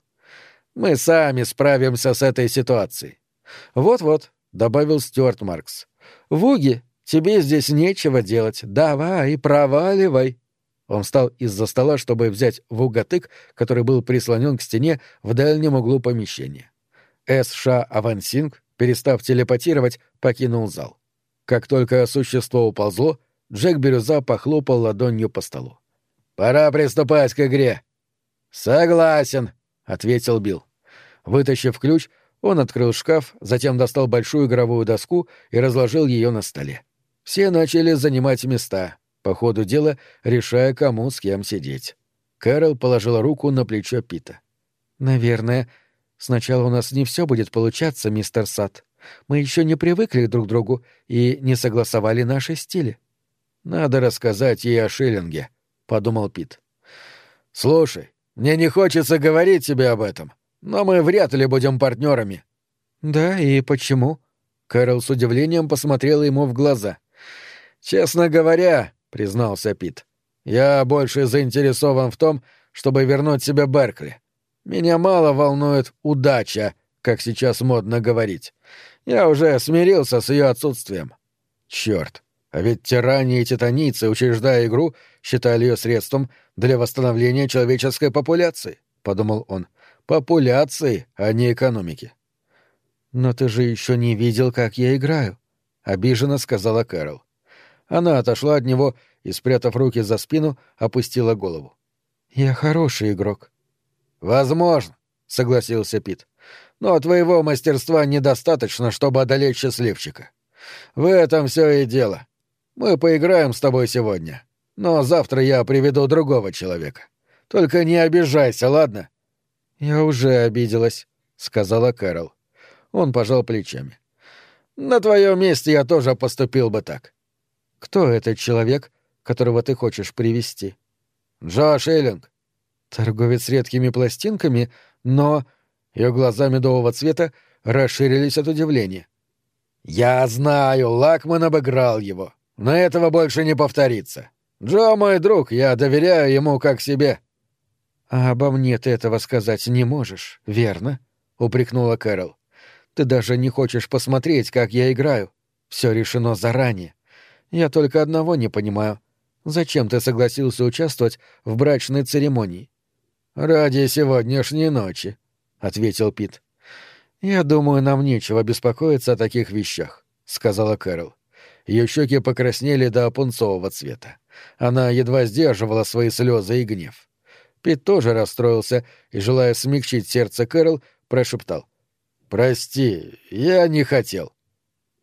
«Мы сами справимся с этой ситуацией. Вот-вот, — добавил Стюарт Маркс. «Вуги, тебе здесь нечего делать. Давай, проваливай». Он встал из-за стола, чтобы взять вугатык, который был прислонен к стене в дальнем углу помещения. С.Ш. Авансинг, перестав телепатировать, покинул зал. Как только существо уползло, Джек Бирюза похлопал ладонью по столу. «Пора приступать к игре». «Согласен», — ответил Билл. Вытащив ключ, он открыл шкаф, затем достал большую игровую доску и разложил ее на столе. Все начали занимать места, по ходу дела решая, кому с кем сидеть. Кэрол положила руку на плечо Пита. «Наверное, сначала у нас не все будет получаться, мистер Сад. Мы еще не привыкли друг к другу и не согласовали наши стили». «Надо рассказать ей о Шиллинге», — подумал Пит. «Слушай, мне не хочется говорить тебе об этом, но мы вряд ли будем партнерами. Да, и почему? Кэрол с удивлением посмотрела ему в глаза. Честно говоря, признался Пит, я больше заинтересован в том, чтобы вернуть себе Беркли. Меня мало волнует удача, как сейчас модно говорить. Я уже смирился с ее отсутствием. Черт, а ведь тиране и титанийцы, учреждая игру, считали ее средством для восстановления человеческой популяции, — подумал он. — Популяции, а не экономики. «Но ты же еще не видел, как я играю», — обиженно сказала Кэрол. Она отошла от него и, спрятав руки за спину, опустила голову. «Я хороший игрок». «Возможно», — согласился Пит. «Но твоего мастерства недостаточно, чтобы одолеть счастливчика. В этом все и дело. Мы поиграем с тобой сегодня, но завтра я приведу другого человека. Только не обижайся, ладно?» «Я уже обиделась», — сказала Кэрол. Он пожал плечами. «На твоем месте я тоже поступил бы так». «Кто этот человек, которого ты хочешь привести? «Джо Шеллинг». «Торговец редкими пластинками, но...» Ее глаза медового цвета расширились от удивления. «Я знаю, Лакман обыграл его, но этого больше не повторится. Джо мой друг, я доверяю ему как себе». «А обо мне ты этого сказать не можешь, верно?» — упрекнула Кэрол. «Ты даже не хочешь посмотреть, как я играю. Все решено заранее. Я только одного не понимаю. Зачем ты согласился участвовать в брачной церемонии?» «Ради сегодняшней ночи», — ответил Пит. «Я думаю, нам нечего беспокоиться о таких вещах», — сказала Кэрол. Ее щеки покраснели до пунцового цвета. Она едва сдерживала свои слезы и гнев. Пит тоже расстроился и, желая смягчить сердце Кэрол, прошептал. «Прости, я не хотел».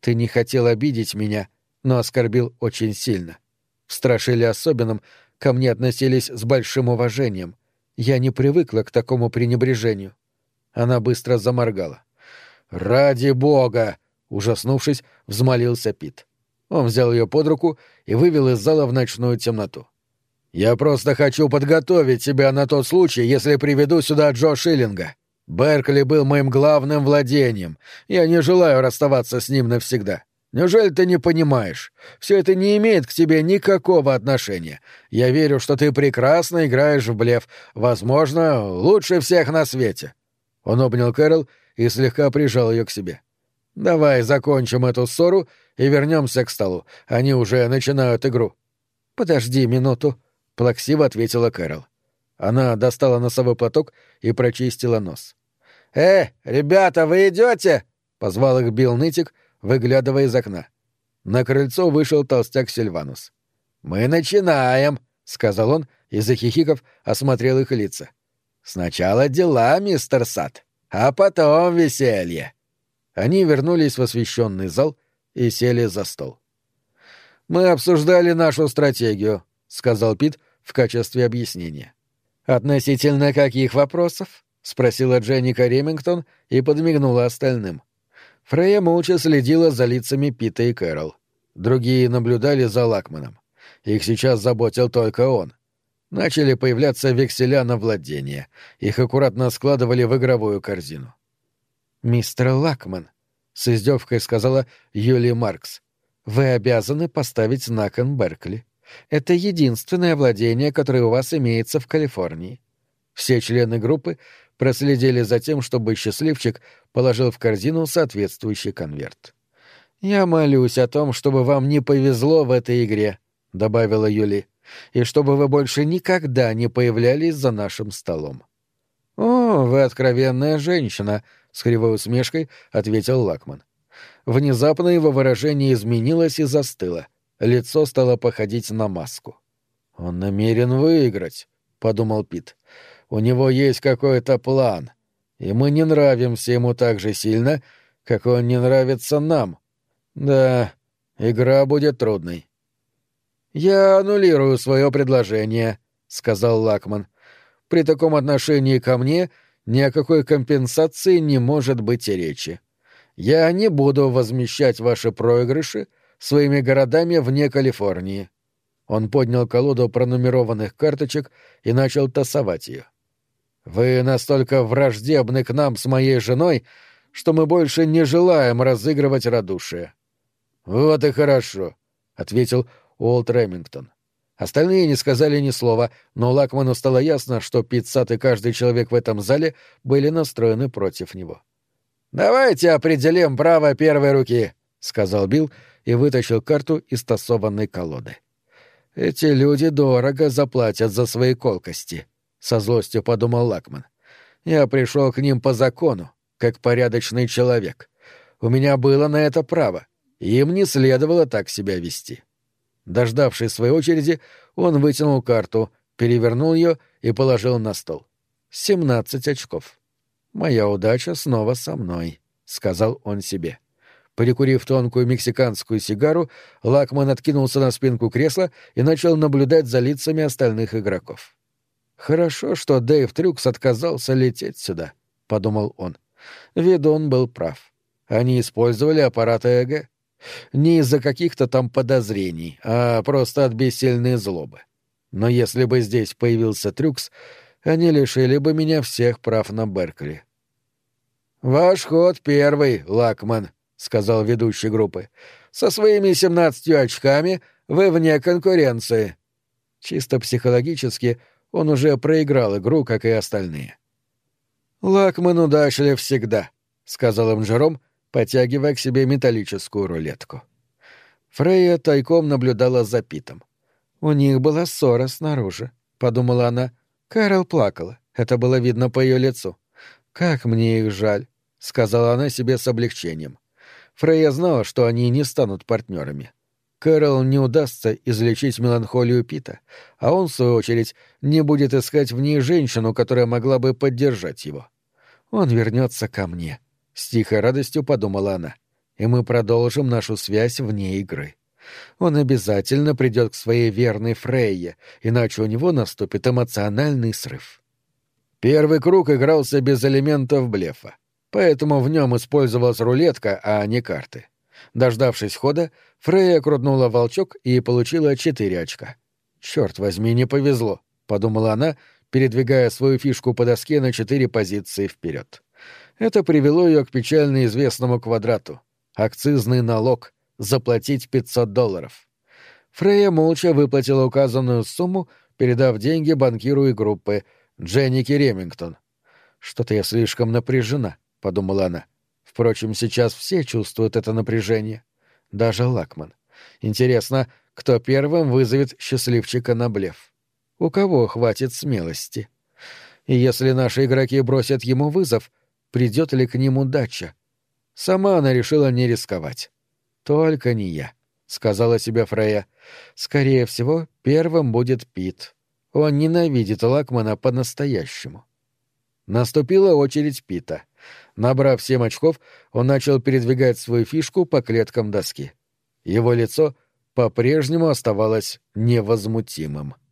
«Ты не хотел обидеть меня, но оскорбил очень сильно. В Страшиле особенном ко мне относились с большим уважением. Я не привыкла к такому пренебрежению». Она быстро заморгала. «Ради бога!» — ужаснувшись, взмолился Пит. Он взял ее под руку и вывел из зала в ночную темноту. Я просто хочу подготовить тебя на тот случай, если приведу сюда Джо Шиллинга. Беркли был моим главным владением. Я не желаю расставаться с ним навсегда. Неужели ты не понимаешь? Все это не имеет к тебе никакого отношения. Я верю, что ты прекрасно играешь в блеф. Возможно, лучше всех на свете. Он обнял Кэрол и слегка прижал ее к себе. Давай закончим эту ссору и вернемся к столу. Они уже начинают игру. Подожди минуту, — плаксиво ответила Кэрол. Она достала носовой платок и прочистила нос. «Э, ребята, вы идете? позвал их Билл Нытик, выглядывая из окна. На крыльцо вышел толстяк Сильванус. «Мы начинаем», — сказал он и, захихиков, осмотрел их лица. «Сначала дела, мистер Сад, а потом веселье». Они вернулись в освещенный зал и сели за стол. «Мы обсуждали нашу стратегию», — сказал Пит, в качестве объяснения. «Относительно каких вопросов?» — спросила Дженника Ремингтон и подмигнула остальным. Фрея молча следила за лицами Пита и Кэрол. Другие наблюдали за Лакманом. Их сейчас заботил только он. Начали появляться векселя на владение. Их аккуратно складывали в игровую корзину. «Мистер Лакман», — с издевкой сказала Юлия Маркс, — «вы обязаны поставить на кон Беркли». Это единственное владение, которое у вас имеется в Калифорнии. Все члены группы проследили за тем, чтобы счастливчик положил в корзину соответствующий конверт. «Я молюсь о том, чтобы вам не повезло в этой игре», — добавила Юли, «и чтобы вы больше никогда не появлялись за нашим столом». «О, вы откровенная женщина», — с кривой усмешкой ответил Лакман. Внезапно его выражение изменилось и застыло — Лицо стало походить на маску. «Он намерен выиграть», — подумал Пит. «У него есть какой-то план, и мы не нравимся ему так же сильно, как он не нравится нам. Да, игра будет трудной». «Я аннулирую свое предложение», — сказал Лакман. «При таком отношении ко мне ни о какой компенсации не может быть и речи. Я не буду возмещать ваши проигрыши, своими городами вне Калифорнии. Он поднял колоду пронумерованных карточек и начал тасовать ее. «Вы настолько враждебны к нам с моей женой, что мы больше не желаем разыгрывать радушие». «Вот и хорошо», — ответил Уолт Ремингтон. Остальные не сказали ни слова, но Лакману стало ясно, что Пиццат и каждый человек в этом зале были настроены против него. «Давайте определим право первой руки», — сказал Билл и вытащил карту из тасованной колоды. «Эти люди дорого заплатят за свои колкости», — со злостью подумал Лакман. «Я пришел к ним по закону, как порядочный человек. У меня было на это право, и им не следовало так себя вести». Дождавшись своей очереди, он вытянул карту, перевернул ее и положил на стол. «Семнадцать очков. Моя удача снова со мной», — сказал он себе. — Прикурив тонкую мексиканскую сигару, Лакман откинулся на спинку кресла и начал наблюдать за лицами остальных игроков. «Хорошо, что Дэйв Трюкс отказался лететь сюда», — подумал он. Ведун был прав. Они использовали аппарат ЭГ. Не из-за каких-то там подозрений, а просто от бессильной злобы. Но если бы здесь появился Трюкс, они лишили бы меня всех прав на Беркли. «Ваш ход первый, Лакман», — сказал ведущий группы. «Со своими семнадцатью очками вы вне конкуренции». Чисто психологически он уже проиграл игру, как и остальные. «Лакман удачлив всегда», — сказал им Жером, потягивая к себе металлическую рулетку. Фрейя тайком наблюдала за Питом. «У них была ссора снаружи», — подумала она. Кэрол плакала. Это было видно по ее лицу. «Как мне их жаль», — сказала она себе с облегчением. Фрейя знала, что они не станут партнерами. Кэрол не удастся излечить меланхолию Пита, а он, в свою очередь, не будет искать в ней женщину, которая могла бы поддержать его. Он вернется ко мне. С тихой радостью подумала она. И мы продолжим нашу связь вне игры. Он обязательно придет к своей верной Фрейе, иначе у него наступит эмоциональный срыв. Первый круг игрался без элементов блефа, поэтому в нем использовалась рулетка, а не карты. Дождавшись хода, Фрейя крутнула волчок и получила четыре очка. «Черт возьми, не повезло», — подумала она, передвигая свою фишку по доске на четыре позиции вперед. Это привело ее к печально известному квадрату. Акцизный налог. Заплатить 500 долларов. Фрейя молча выплатила указанную сумму, передав деньги банкиру и группы, Дженнике Ремингтон. «Что-то я слишком напряжена», — подумала она. Впрочем, сейчас все чувствуют это напряжение. Даже Лакман. Интересно, кто первым вызовет счастливчика на блеф? У кого хватит смелости? И если наши игроки бросят ему вызов, придет ли к ним удача? Сама она решила не рисковать. «Только не я», — сказала себе Фрея. «Скорее всего, первым будет Пит. Он ненавидит Лакмана по-настоящему». Наступила очередь Пита. Набрав семь очков, он начал передвигать свою фишку по клеткам доски. Его лицо по-прежнему оставалось невозмутимым. —